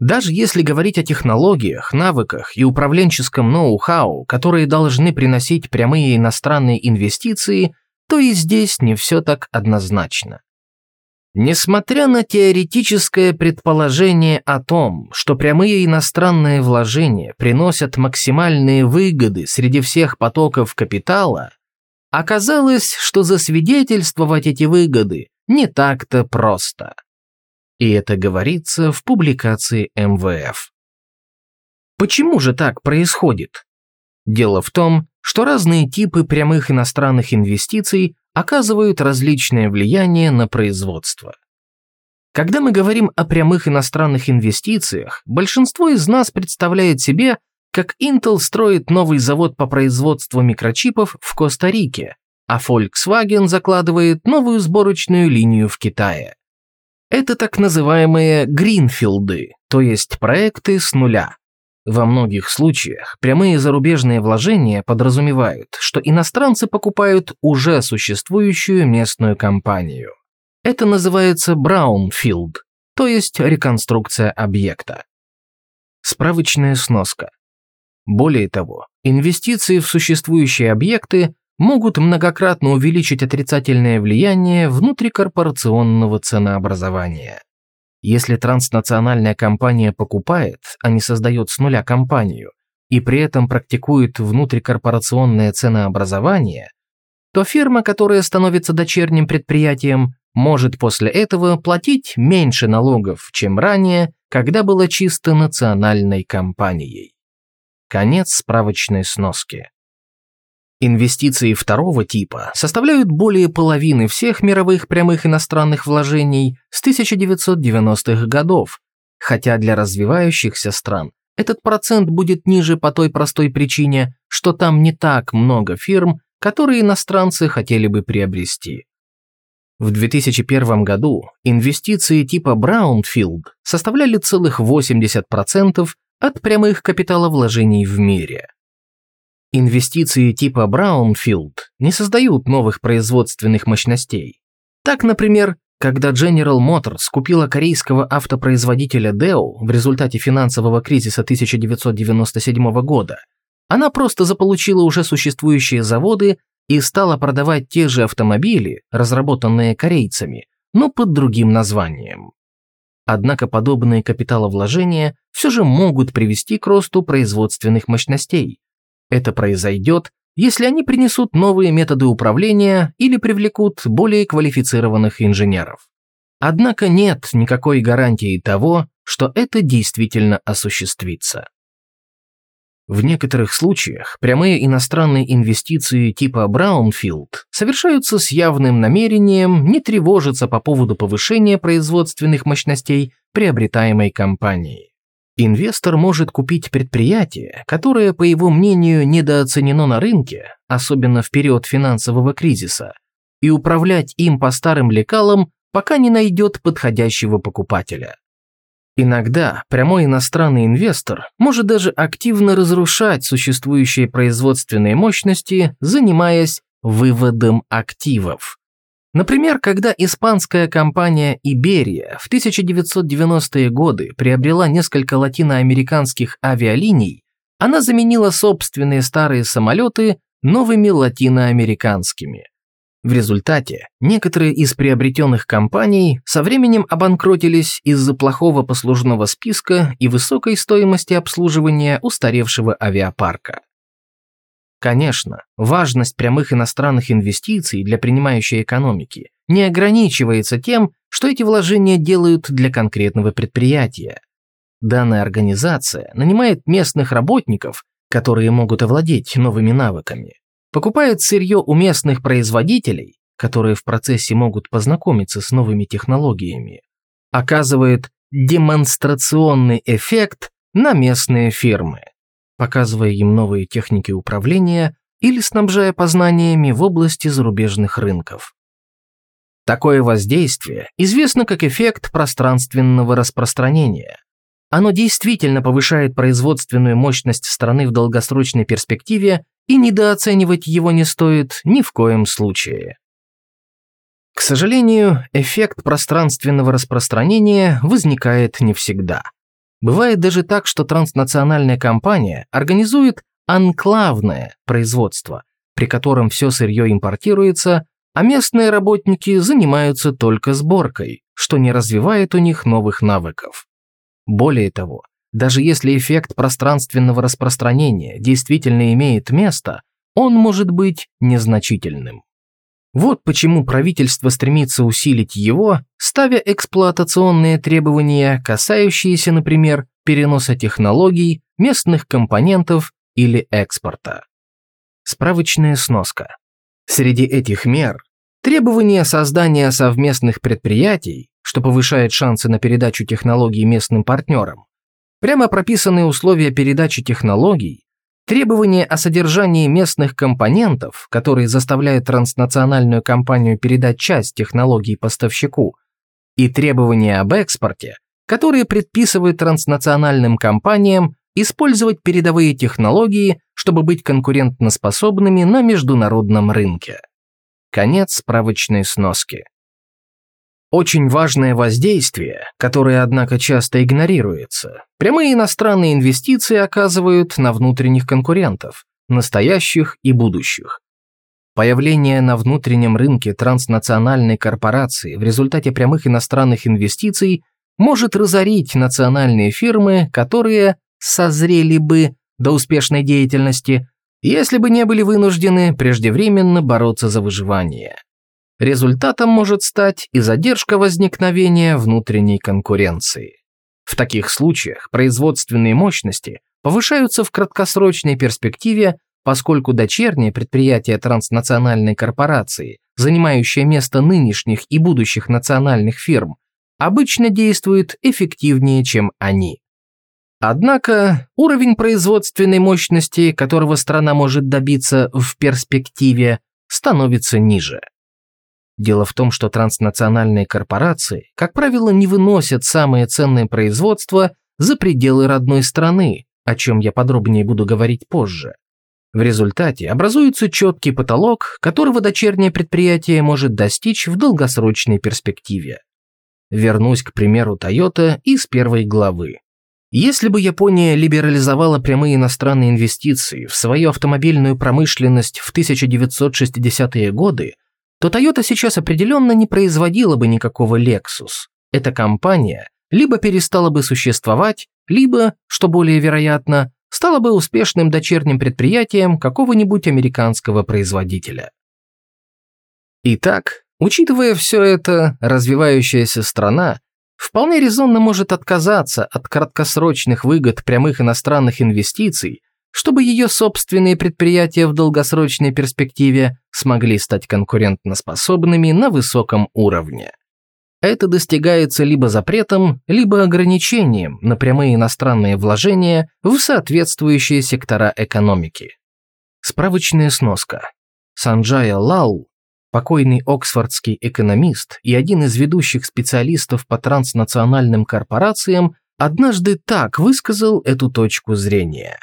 Даже если говорить о технологиях, навыках и управленческом ноу-хау, которые должны приносить прямые иностранные инвестиции, то и здесь не все так однозначно. Несмотря на теоретическое предположение о том, что прямые иностранные вложения приносят максимальные выгоды среди всех потоков капитала, оказалось, что засвидетельствовать эти выгоды не так-то просто. И это говорится в публикации МВФ. Почему же так происходит? Дело в том, что разные типы прямых иностранных инвестиций оказывают различное влияние на производство. Когда мы говорим о прямых иностранных инвестициях, большинство из нас представляет себе, как Intel строит новый завод по производству микрочипов в Коста-Рике, а Volkswagen закладывает новую сборочную линию в Китае. Это так называемые гринфилды, то есть проекты с нуля. Во многих случаях прямые зарубежные вложения подразумевают, что иностранцы покупают уже существующую местную компанию. Это называется brownfield, то есть реконструкция объекта. Справочная сноска. Более того, инвестиции в существующие объекты могут многократно увеличить отрицательное влияние внутрикорпорационного ценообразования. Если транснациональная компания покупает, а не создает с нуля компанию, и при этом практикует внутрикорпорационное ценообразование, то фирма, которая становится дочерним предприятием, может после этого платить меньше налогов, чем ранее, когда была чисто национальной компанией. Конец справочной сноски. Инвестиции второго типа составляют более половины всех мировых прямых иностранных вложений с 1990-х годов, хотя для развивающихся стран этот процент будет ниже по той простой причине, что там не так много фирм, которые иностранцы хотели бы приобрести. В 2001 году инвестиции типа Brownfield составляли целых 80% от прямых капиталовложений в мире. Инвестиции типа Brownfield не создают новых производственных мощностей. Так, например, когда General Motors купила корейского автопроизводителя Deo в результате финансового кризиса 1997 года, она просто заполучила уже существующие заводы и стала продавать те же автомобили, разработанные корейцами, но под другим названием. Однако подобные капиталовложения все же могут привести к росту производственных мощностей, это произойдет, если они принесут новые методы управления или привлекут более квалифицированных инженеров. Однако нет никакой гарантии того, что это действительно осуществится. В некоторых случаях прямые иностранные инвестиции типа Brownfield совершаются с явным намерением не тревожиться по поводу повышения производственных мощностей приобретаемой компанией. Инвестор может купить предприятие, которое, по его мнению, недооценено на рынке, особенно в период финансового кризиса, и управлять им по старым лекалам, пока не найдет подходящего покупателя. Иногда прямой иностранный инвестор может даже активно разрушать существующие производственные мощности, занимаясь выводом активов. Например, когда испанская компания Iberia в 1990-е годы приобрела несколько латиноамериканских авиалиний, она заменила собственные старые самолеты новыми латиноамериканскими. В результате некоторые из приобретенных компаний со временем обанкротились из-за плохого послужного списка и высокой стоимости обслуживания устаревшего авиапарка. Конечно, важность прямых иностранных инвестиций для принимающей экономики не ограничивается тем, что эти вложения делают для конкретного предприятия. Данная организация нанимает местных работников, которые могут овладеть новыми навыками, покупает сырье у местных производителей, которые в процессе могут познакомиться с новыми технологиями, оказывает демонстрационный эффект на местные фирмы, показывая им новые техники управления или снабжая познаниями в области зарубежных рынков. Такое воздействие известно как эффект пространственного распространения. Оно действительно повышает производственную мощность страны в долгосрочной перспективе и недооценивать его не стоит ни в коем случае. К сожалению, эффект пространственного распространения возникает не всегда. Бывает даже так, что транснациональная компания организует анклавное производство, при котором все сырье импортируется, а местные работники занимаются только сборкой, что не развивает у них новых навыков. Более того, даже если эффект пространственного распространения действительно имеет место, он может быть незначительным. Вот почему правительство стремится усилить его, ставя эксплуатационные требования, касающиеся, например, переноса технологий, местных компонентов или экспорта. Справочная сноска. Среди этих мер требование создания совместных предприятий, что повышает шансы на передачу технологий местным партнерам, Прямо прописанные условия передачи технологий, требования о содержании местных компонентов, которые заставляют транснациональную компанию передать часть технологий поставщику, и требования об экспорте, которые предписывают транснациональным компаниям использовать передовые технологии, чтобы быть конкурентноспособными на международном рынке. Конец справочной сноски. Очень важное воздействие, которое, однако, часто игнорируется. Прямые иностранные инвестиции оказывают на внутренних конкурентов, настоящих и будущих. Появление на внутреннем рынке транснациональной корпорации в результате прямых иностранных инвестиций может разорить национальные фирмы, которые созрели бы до успешной деятельности, если бы не были вынуждены преждевременно бороться за выживание. Результатом может стать и задержка возникновения внутренней конкуренции. В таких случаях производственные мощности повышаются в краткосрочной перспективе, поскольку дочерние предприятия транснациональной корпорации, занимающие место нынешних и будущих национальных фирм, обычно действуют эффективнее, чем они. Однако уровень производственной мощности, которого страна может добиться в перспективе, становится ниже. Дело в том, что транснациональные корпорации, как правило, не выносят самые ценные производства за пределы родной страны, о чем я подробнее буду говорить позже. В результате образуется четкий потолок, которого дочернее предприятие может достичь в долгосрочной перспективе. Вернусь к примеру Toyota из первой главы. Если бы Япония либерализовала прямые иностранные инвестиции в свою автомобильную промышленность в 1960-е годы, то Toyota сейчас определенно не производила бы никакого Lexus. Эта компания либо перестала бы существовать, либо, что более вероятно, стала бы успешным дочерним предприятием какого-нибудь американского производителя. Итак, учитывая все это, развивающаяся страна вполне резонно может отказаться от краткосрочных выгод прямых иностранных инвестиций чтобы ее собственные предприятия в долгосрочной перспективе смогли стать конкурентноспособными на высоком уровне. Это достигается либо запретом, либо ограничением на прямые иностранные вложения в соответствующие сектора экономики. Справочная сноска. Санджая Лау, покойный оксфордский экономист и один из ведущих специалистов по транснациональным корпорациям, однажды так высказал эту точку зрения.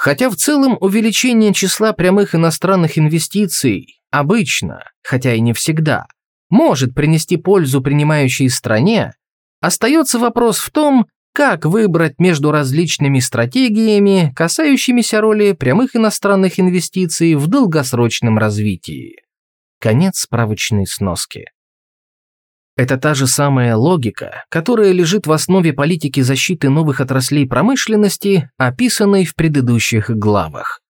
Хотя в целом увеличение числа прямых иностранных инвестиций обычно, хотя и не всегда, может принести пользу принимающей стране, остается вопрос в том, как выбрать между различными стратегиями, касающимися роли прямых иностранных инвестиций в долгосрочном развитии. Конец справочной сноски. Это та же самая логика, которая лежит в основе политики защиты новых отраслей промышленности, описанной в предыдущих главах.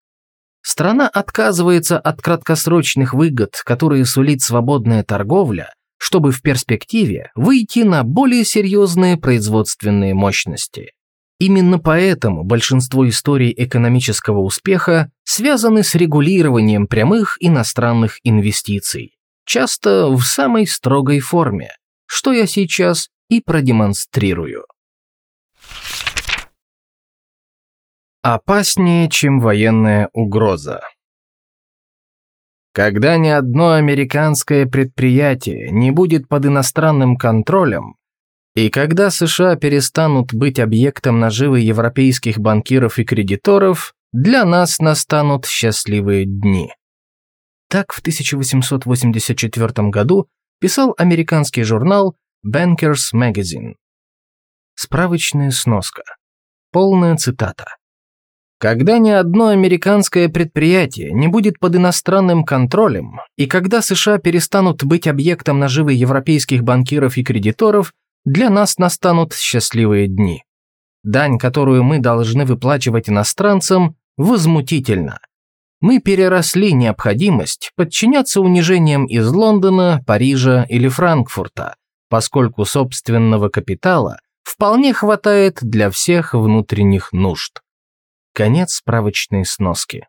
Страна отказывается от краткосрочных выгод, которые сулит свободная торговля, чтобы в перспективе выйти на более серьезные производственные мощности. Именно поэтому большинство историй экономического успеха связаны с регулированием прямых иностранных инвестиций, часто в самой строгой форме, что я сейчас и продемонстрирую. Опаснее, чем военная угроза. Когда ни одно американское предприятие не будет под иностранным контролем, и когда США перестанут быть объектом наживы европейских банкиров и кредиторов, для нас настанут счастливые дни. Так в 1884 году писал американский журнал Bankers Magazine. Справочная сноска. Полная цитата. Когда ни одно американское предприятие не будет под иностранным контролем, и когда США перестанут быть объектом наживы европейских банкиров и кредиторов, для нас настанут счастливые дни. Дань, которую мы должны выплачивать иностранцам, возмутительна. Мы переросли необходимость подчиняться унижениям из Лондона, Парижа или Франкфурта, поскольку собственного капитала вполне хватает для всех внутренних нужд. Конец справочной сноски.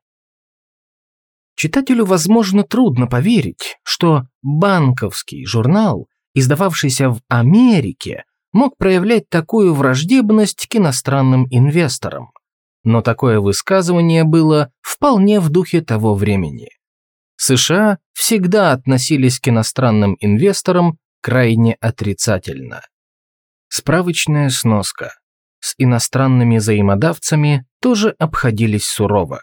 Читателю, возможно, трудно поверить, что банковский журнал, издававшийся в Америке, мог проявлять такую враждебность к иностранным инвесторам. Но такое высказывание было вполне в духе того времени. США всегда относились к иностранным инвесторам крайне отрицательно. Справочная сноска. С иностранными взаимодавцами тоже обходились сурово.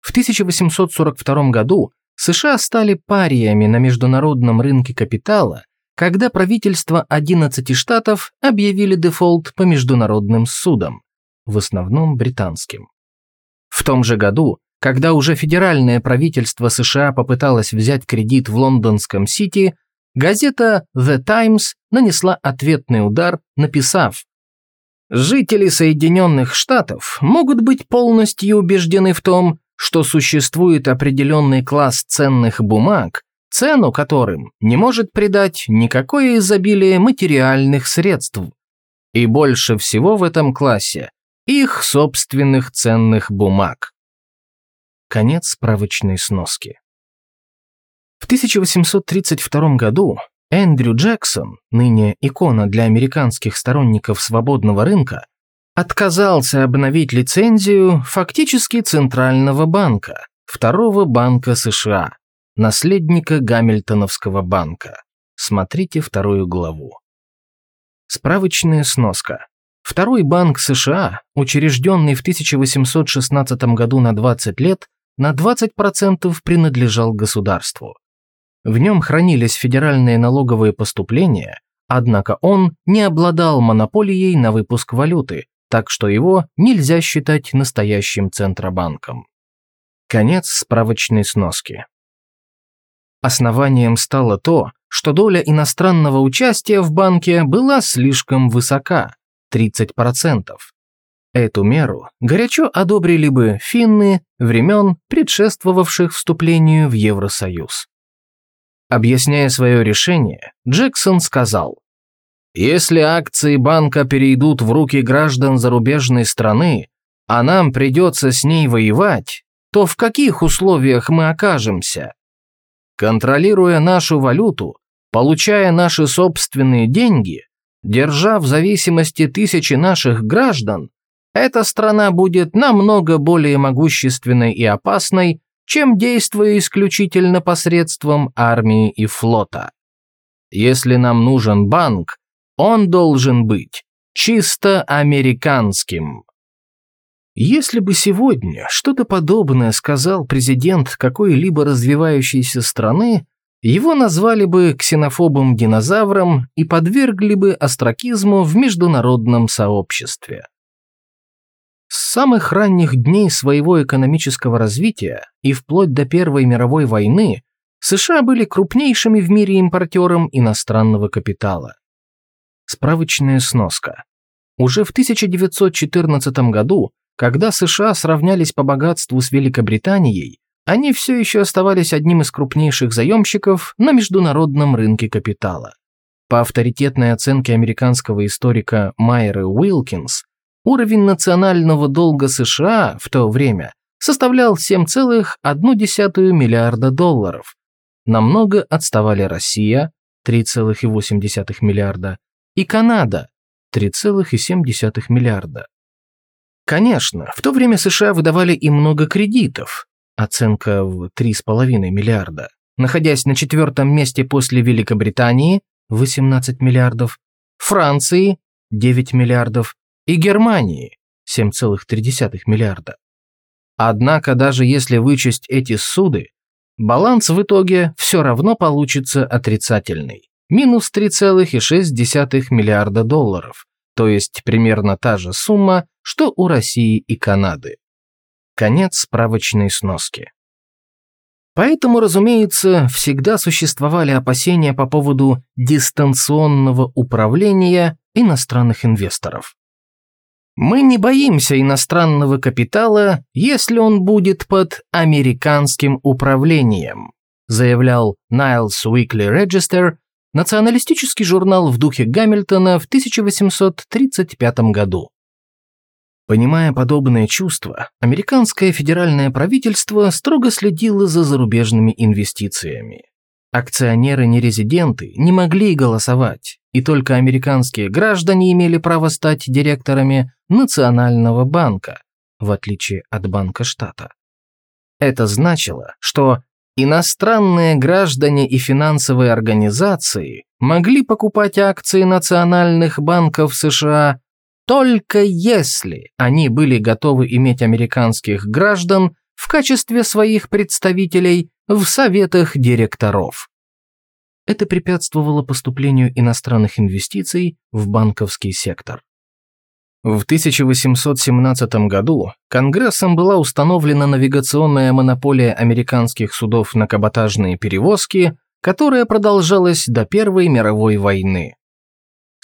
В 1842 году США стали париями на международном рынке капитала, когда правительства 11 штатов объявили дефолт по международным судам, в основном британским. В том же году, когда уже федеральное правительство США попыталось взять кредит в лондонском Сити, газета The Times нанесла ответный удар, написав Жители Соединенных Штатов могут быть полностью убеждены в том, что существует определенный класс ценных бумаг, цену которым не может придать никакое изобилие материальных средств. И больше всего в этом классе их собственных ценных бумаг. Конец справочной сноски. В 1832 году Эндрю Джексон, ныне икона для американских сторонников свободного рынка, отказался обновить лицензию фактически Центрального банка, второго банка США, наследника Гамильтоновского банка. Смотрите вторую главу. Справочная сноска. Второй банк США, учрежденный в 1816 году на 20 лет, на 20% принадлежал государству. В нем хранились федеральные налоговые поступления, однако он не обладал монополией на выпуск валюты, так что его нельзя считать настоящим центробанком. Конец справочной сноски. Основанием стало то, что доля иностранного участия в банке была слишком высока – 30%. Эту меру горячо одобрили бы финны времен, предшествовавших вступлению в Евросоюз. Объясняя свое решение, Джексон сказал, «Если акции банка перейдут в руки граждан зарубежной страны, а нам придется с ней воевать, то в каких условиях мы окажемся? Контролируя нашу валюту, получая наши собственные деньги, держа в зависимости тысячи наших граждан, эта страна будет намного более могущественной и опасной, чем действуя исключительно посредством армии и флота. Если нам нужен банк, он должен быть чисто американским. Если бы сегодня что-то подобное сказал президент какой-либо развивающейся страны, его назвали бы ксенофобом-динозавром и подвергли бы остракизму в международном сообществе. С самых ранних дней своего экономического развития и вплоть до Первой мировой войны США были крупнейшими в мире импортером иностранного капитала. Справочная сноска. Уже в 1914 году, когда США сравнялись по богатству с Великобританией, они все еще оставались одним из крупнейших заемщиков на международном рынке капитала. По авторитетной оценке американского историка Майера Уилкинс, уровень национального долга США в то время составлял 7,1 миллиарда долларов, намного отставали Россия 3,8 миллиарда и Канада 3,7 миллиарда. Конечно, в то время США выдавали и много кредитов, оценка в 3,5 миллиарда, находясь на четвертом месте после Великобритании 18 миллиардов, Франции 9 миллиардов и Германии 7,3 миллиарда. Однако даже если вычесть эти суды, баланс в итоге все равно получится отрицательный – минус 3,6 миллиарда долларов, то есть примерно та же сумма, что у России и Канады. Конец справочной сноски. Поэтому, разумеется, всегда существовали опасения по поводу дистанционного управления иностранных инвесторов. Мы не боимся иностранного капитала, если он будет под американским управлением, заявлял Niles Weekly Register, националистический журнал в духе Гамильтона в 1835 году. Понимая подобные чувства, американское федеральное правительство строго следило за зарубежными инвестициями. Акционеры-нерезиденты не могли голосовать, и только американские граждане имели право стать директорами Национального банка, в отличие от Банка штата. Это значило, что иностранные граждане и финансовые организации могли покупать акции национальных банков США только если они были готовы иметь американских граждан в качестве своих представителей в советах директоров. Это препятствовало поступлению иностранных инвестиций в банковский сектор. В 1817 году Конгрессом была установлена навигационная монополия американских судов на каботажные перевозки, которая продолжалась до Первой мировой войны.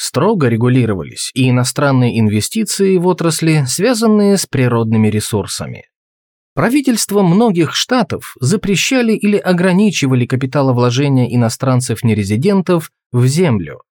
Строго регулировались и иностранные инвестиции в отрасли, связанные с природными ресурсами. Правительства многих штатов запрещали или ограничивали капиталовложения иностранцев-нерезидентов в землю.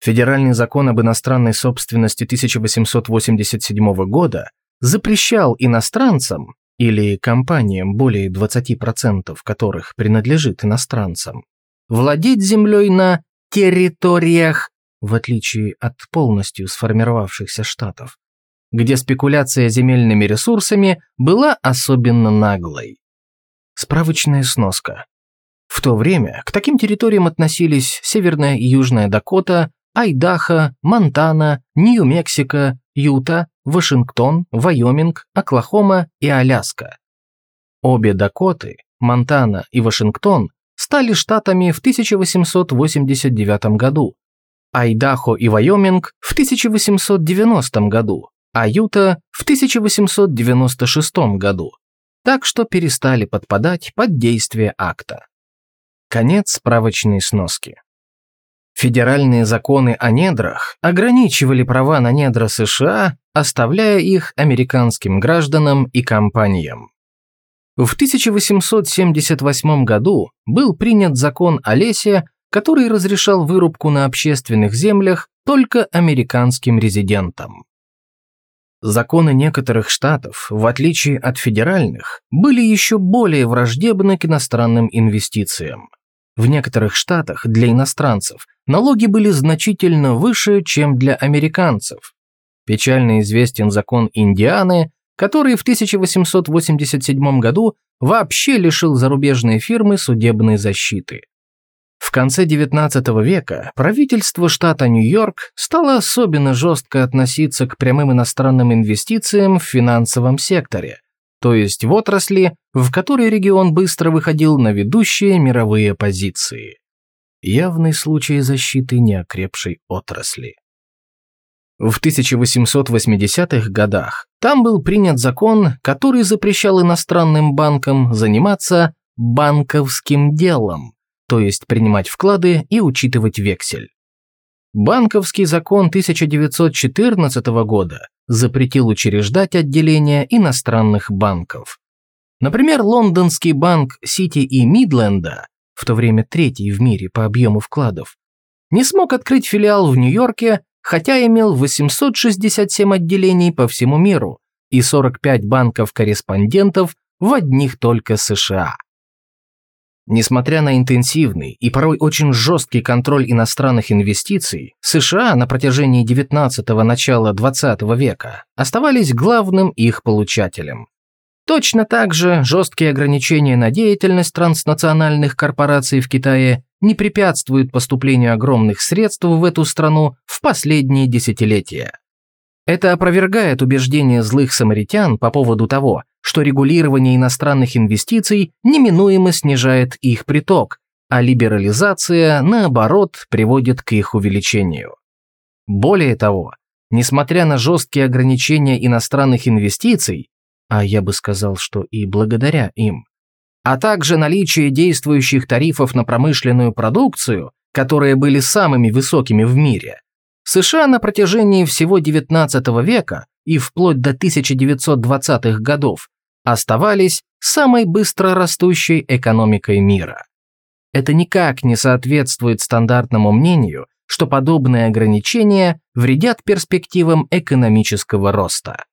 Федеральный закон об иностранной собственности 1887 года запрещал иностранцам или компаниям, более 20% которых принадлежит иностранцам, владеть землей на территориях, в отличие от полностью сформировавшихся штатов, где спекуляция земельными ресурсами была особенно наглой. Справочная сноска. В то время к таким территориям относились Северная и Южная Дакота, Айдахо, Монтана, Нью-Мексико, Юта, Вашингтон, Вайоминг, Оклахома и Аляска. Обе Дакоты, Монтана и Вашингтон стали штатами в 1889 году, Айдахо и Вайоминг в 1890 году, а Юта в 1896 году, так что перестали подпадать под действие акта. Конец справочной сноски. Федеральные законы о недрах ограничивали права на недра США, оставляя их американским гражданам и компаниям. В 1878 году был принят закон о лесе, который разрешал вырубку на общественных землях только американским резидентам. Законы некоторых штатов, в отличие от федеральных, были еще более враждебны к иностранным инвестициям. В некоторых штатах для иностранцев налоги были значительно выше, чем для американцев. Печально известен закон Индианы, который в 1887 году вообще лишил зарубежные фирмы судебной защиты. В конце XIX века правительство штата Нью-Йорк стало особенно жестко относиться к прямым иностранным инвестициям в финансовом секторе, то есть в отрасли, в которой регион быстро выходил на ведущие мировые позиции. Явный случай защиты неокрепшей отрасли. В 1880-х годах там был принят закон, который запрещал иностранным банкам заниматься банковским делом, то есть принимать вклады и учитывать вексель. Банковский закон 1914 года запретил учреждать отделения иностранных банков. Например, лондонский банк Сити и Мидленда, в то время третий в мире по объему вкладов, не смог открыть филиал в Нью-Йорке, хотя имел 867 отделений по всему миру и 45 банков-корреспондентов в одних только США. Несмотря на интенсивный и порой очень жесткий контроль иностранных инвестиций, США на протяжении 19-го начала 20 века оставались главным их получателем. Точно так же жесткие ограничения на деятельность транснациональных корпораций в Китае не препятствуют поступлению огромных средств в эту страну в последние десятилетия. Это опровергает убеждение злых самаритян по поводу того, что регулирование иностранных инвестиций неминуемо снижает их приток, а либерализация, наоборот, приводит к их увеличению. Более того, несмотря на жесткие ограничения иностранных инвестиций, а я бы сказал, что и благодаря им, а также наличие действующих тарифов на промышленную продукцию, которые были самыми высокими в мире, США на протяжении всего XIX века и вплоть до 1920-х годов оставались самой быстро растущей экономикой мира. Это никак не соответствует стандартному мнению, что подобные ограничения вредят перспективам экономического роста.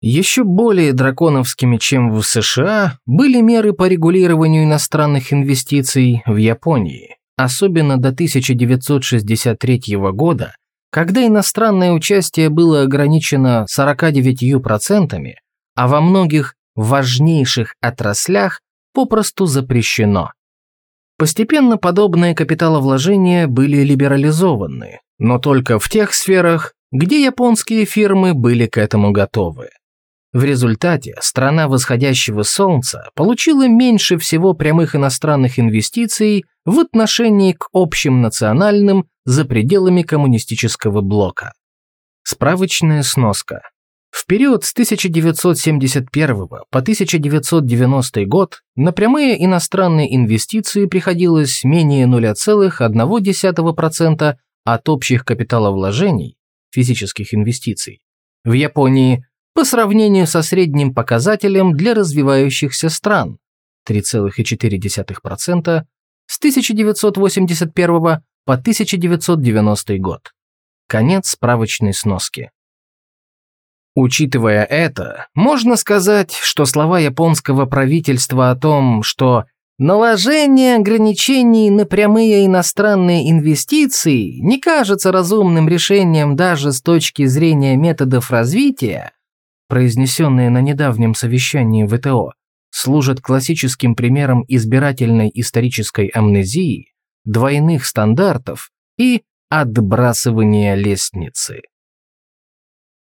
Еще более драконовскими, чем в США, были меры по регулированию иностранных инвестиций в Японии, особенно до 1963 года, когда иностранное участие было ограничено 49%, а во многих важнейших отраслях попросту запрещено. Постепенно подобные капиталовложения были либерализованы, но только в тех сферах, где японские фирмы были к этому готовы. В результате страна восходящего солнца получила меньше всего прямых иностранных инвестиций в отношении к общим национальным за пределами коммунистического блока. Справочная сноска. В период с 1971 по 1990 год на прямые иностранные инвестиции приходилось менее 0,1% от общих капиталовложений, физических инвестиций, в Японии по сравнению со средним показателем для развивающихся стран 3,4% с 1981 по 1990 год. Конец справочной сноски. Учитывая это, можно сказать, что слова японского правительства о том, что наложение ограничений на прямые иностранные инвестиции не кажется разумным решением даже с точки зрения методов развития, произнесенные на недавнем совещании ВТО, служат классическим примером избирательной исторической амнезии, двойных стандартов и отбрасывания лестницы.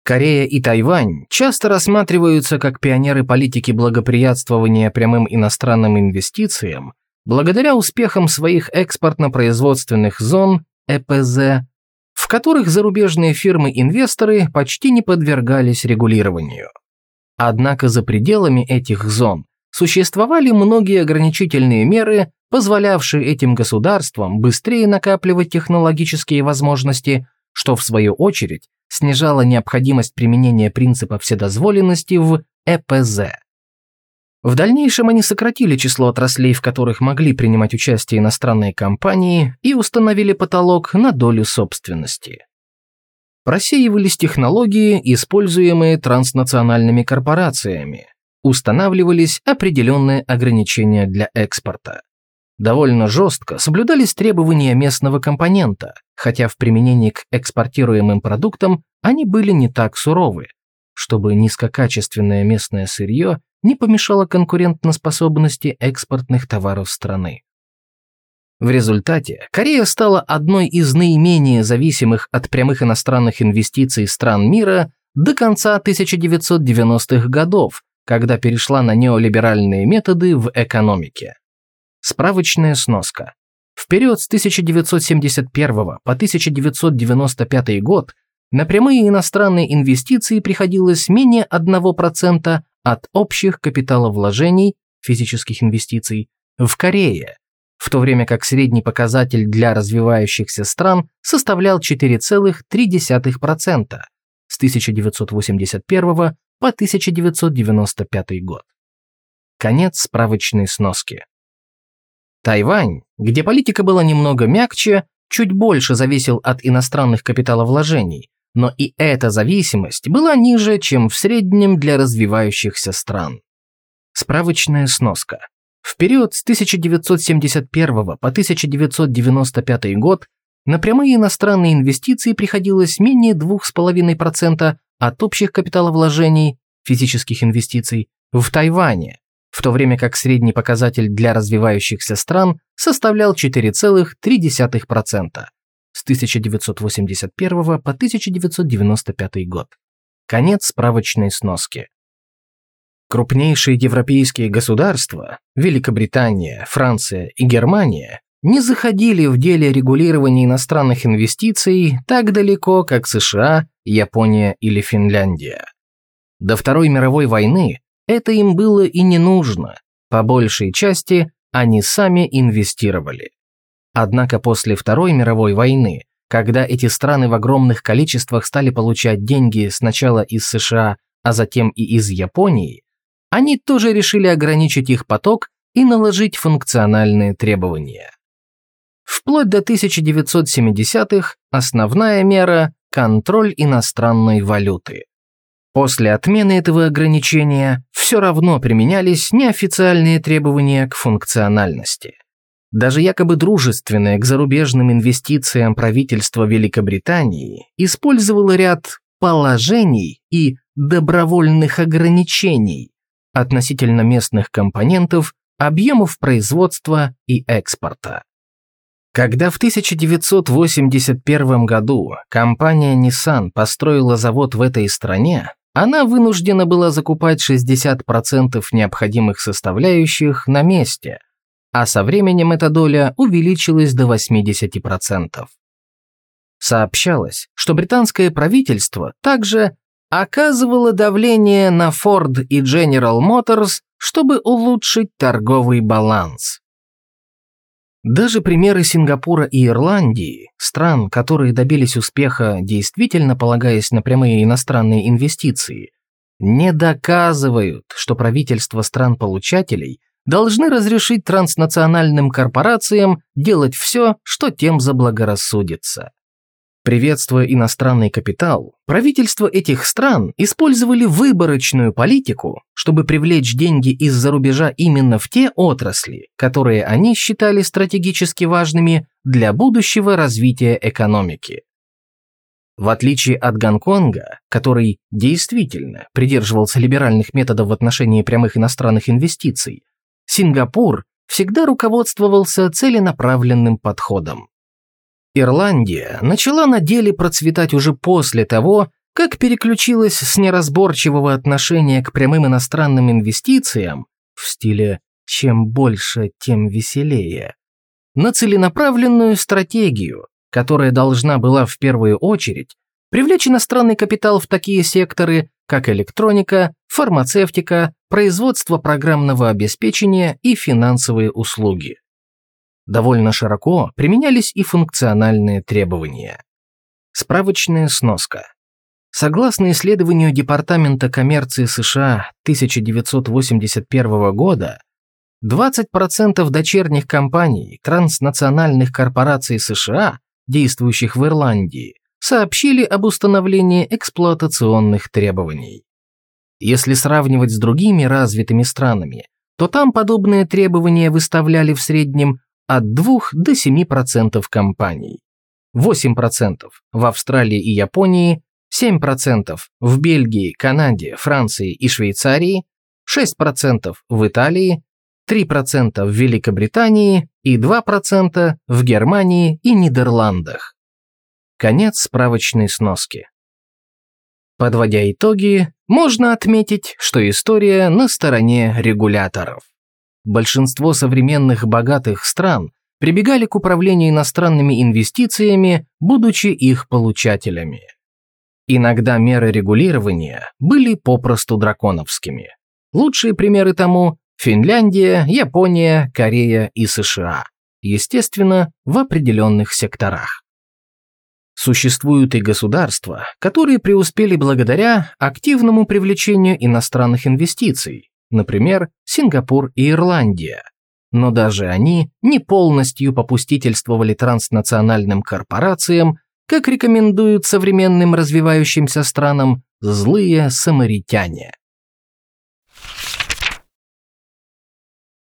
Корея и Тайвань часто рассматриваются как пионеры политики благоприятствования прямым иностранным инвестициям благодаря успехам своих экспортно-производственных зон ЭПЗ в которых зарубежные фирмы-инвесторы почти не подвергались регулированию. Однако за пределами этих зон существовали многие ограничительные меры, позволявшие этим государствам быстрее накапливать технологические возможности, что в свою очередь снижало необходимость применения принципа вседозволенности в ЭПЗ. В дальнейшем они сократили число отраслей, в которых могли принимать участие иностранные компании, и установили потолок на долю собственности. Просеивались технологии, используемые транснациональными корпорациями. Устанавливались определенные ограничения для экспорта. Довольно жестко соблюдались требования местного компонента, хотя в применении к экспортируемым продуктам они были не так суровы, чтобы низкокачественное местное сырье не помешало конкурентоспособности экспортных товаров страны. В результате Корея стала одной из наименее зависимых от прямых иностранных инвестиций стран мира до конца 1990-х годов, когда перешла на неолиберальные методы в экономике. Справочная сноска. В период с 1971 по 1995 год на прямые иностранные инвестиции приходилось менее 1% от общих капиталовложений, физических инвестиций в Корее, в то время как средний показатель для развивающихся стран составлял 4,3% с 1981 по 1995 год. Конец справочной сноски. Тайвань, где политика была немного мягче, чуть больше зависел от иностранных капиталовложений, но и эта зависимость была ниже, чем в среднем для развивающихся стран. Справочная сноска. В период с 1971 по 1995 год на прямые иностранные инвестиции приходилось менее 2,5% от общих капиталовложений, физических инвестиций, в Тайване, в то время как средний показатель для развивающихся стран составлял 4,3% с 1981 по 1995 год. Конец справочной сноски. Крупнейшие европейские государства – Великобритания, Франция и Германия – не заходили в деле регулирования иностранных инвестиций так далеко, как США, Япония или Финляндия. До Второй мировой войны это им было и не нужно, по большей части они сами инвестировали. Однако после Второй мировой войны, когда эти страны в огромных количествах стали получать деньги сначала из США, а затем и из Японии, они тоже решили ограничить их поток и наложить функциональные требования. Вплоть до 1970-х основная мера – контроль иностранной валюты. После отмены этого ограничения все равно применялись неофициальные требования к функциональности. Даже якобы дружественное к зарубежным инвестициям правительство Великобритании использовало ряд положений и добровольных ограничений относительно местных компонентов, объемов производства и экспорта. Когда в 1981 году компания Nissan построила завод в этой стране, она вынуждена была закупать 60% необходимых составляющих на месте, а со временем эта доля увеличилась до 80%. Сообщалось, что британское правительство также оказывало давление на Ford и General Motors, чтобы улучшить торговый баланс. Даже примеры Сингапура и Ирландии, стран, которые добились успеха, действительно полагаясь на прямые иностранные инвестиции, не доказывают, что правительства стран-получателей должны разрешить транснациональным корпорациям делать все, что тем заблагорассудится. Приветствуя иностранный капитал, правительства этих стран использовали выборочную политику, чтобы привлечь деньги из-за рубежа именно в те отрасли, которые они считали стратегически важными для будущего развития экономики. В отличие от Гонконга, который действительно придерживался либеральных методов в отношении прямых иностранных инвестиций, Сингапур всегда руководствовался целенаправленным подходом. Ирландия начала на деле процветать уже после того, как переключилась с неразборчивого отношения к прямым иностранным инвестициям в стиле «чем больше, тем веселее» на целенаправленную стратегию, которая должна была в первую очередь привлечь иностранный капитал в такие секторы, как электроника, фармацевтика, производство программного обеспечения и финансовые услуги довольно широко применялись и функциональные требования. Справочная сноска. Согласно исследованию Департамента коммерции США 1981 года, 20% дочерних компаний транснациональных корпораций США, действующих в Ирландии, сообщили об установлении эксплуатационных требований. Если сравнивать с другими развитыми странами, то там подобные требования выставляли в среднем от 2 до 7% компаний, 8% в Австралии и Японии, 7% в Бельгии, Канаде, Франции и Швейцарии, 6% в Италии, 3% в Великобритании и 2% в Германии и Нидерландах. Конец справочной сноски. Подводя итоги, можно отметить, что история на стороне регуляторов большинство современных богатых стран прибегали к управлению иностранными инвестициями, будучи их получателями. Иногда меры регулирования были попросту драконовскими. Лучшие примеры тому – Финляндия, Япония, Корея и США. Естественно, в определенных секторах. Существуют и государства, которые преуспели благодаря активному привлечению иностранных инвестиций, например, Сингапур и Ирландия. Но даже они не полностью попустительствовали транснациональным корпорациям, как рекомендуют современным развивающимся странам злые самаритяне.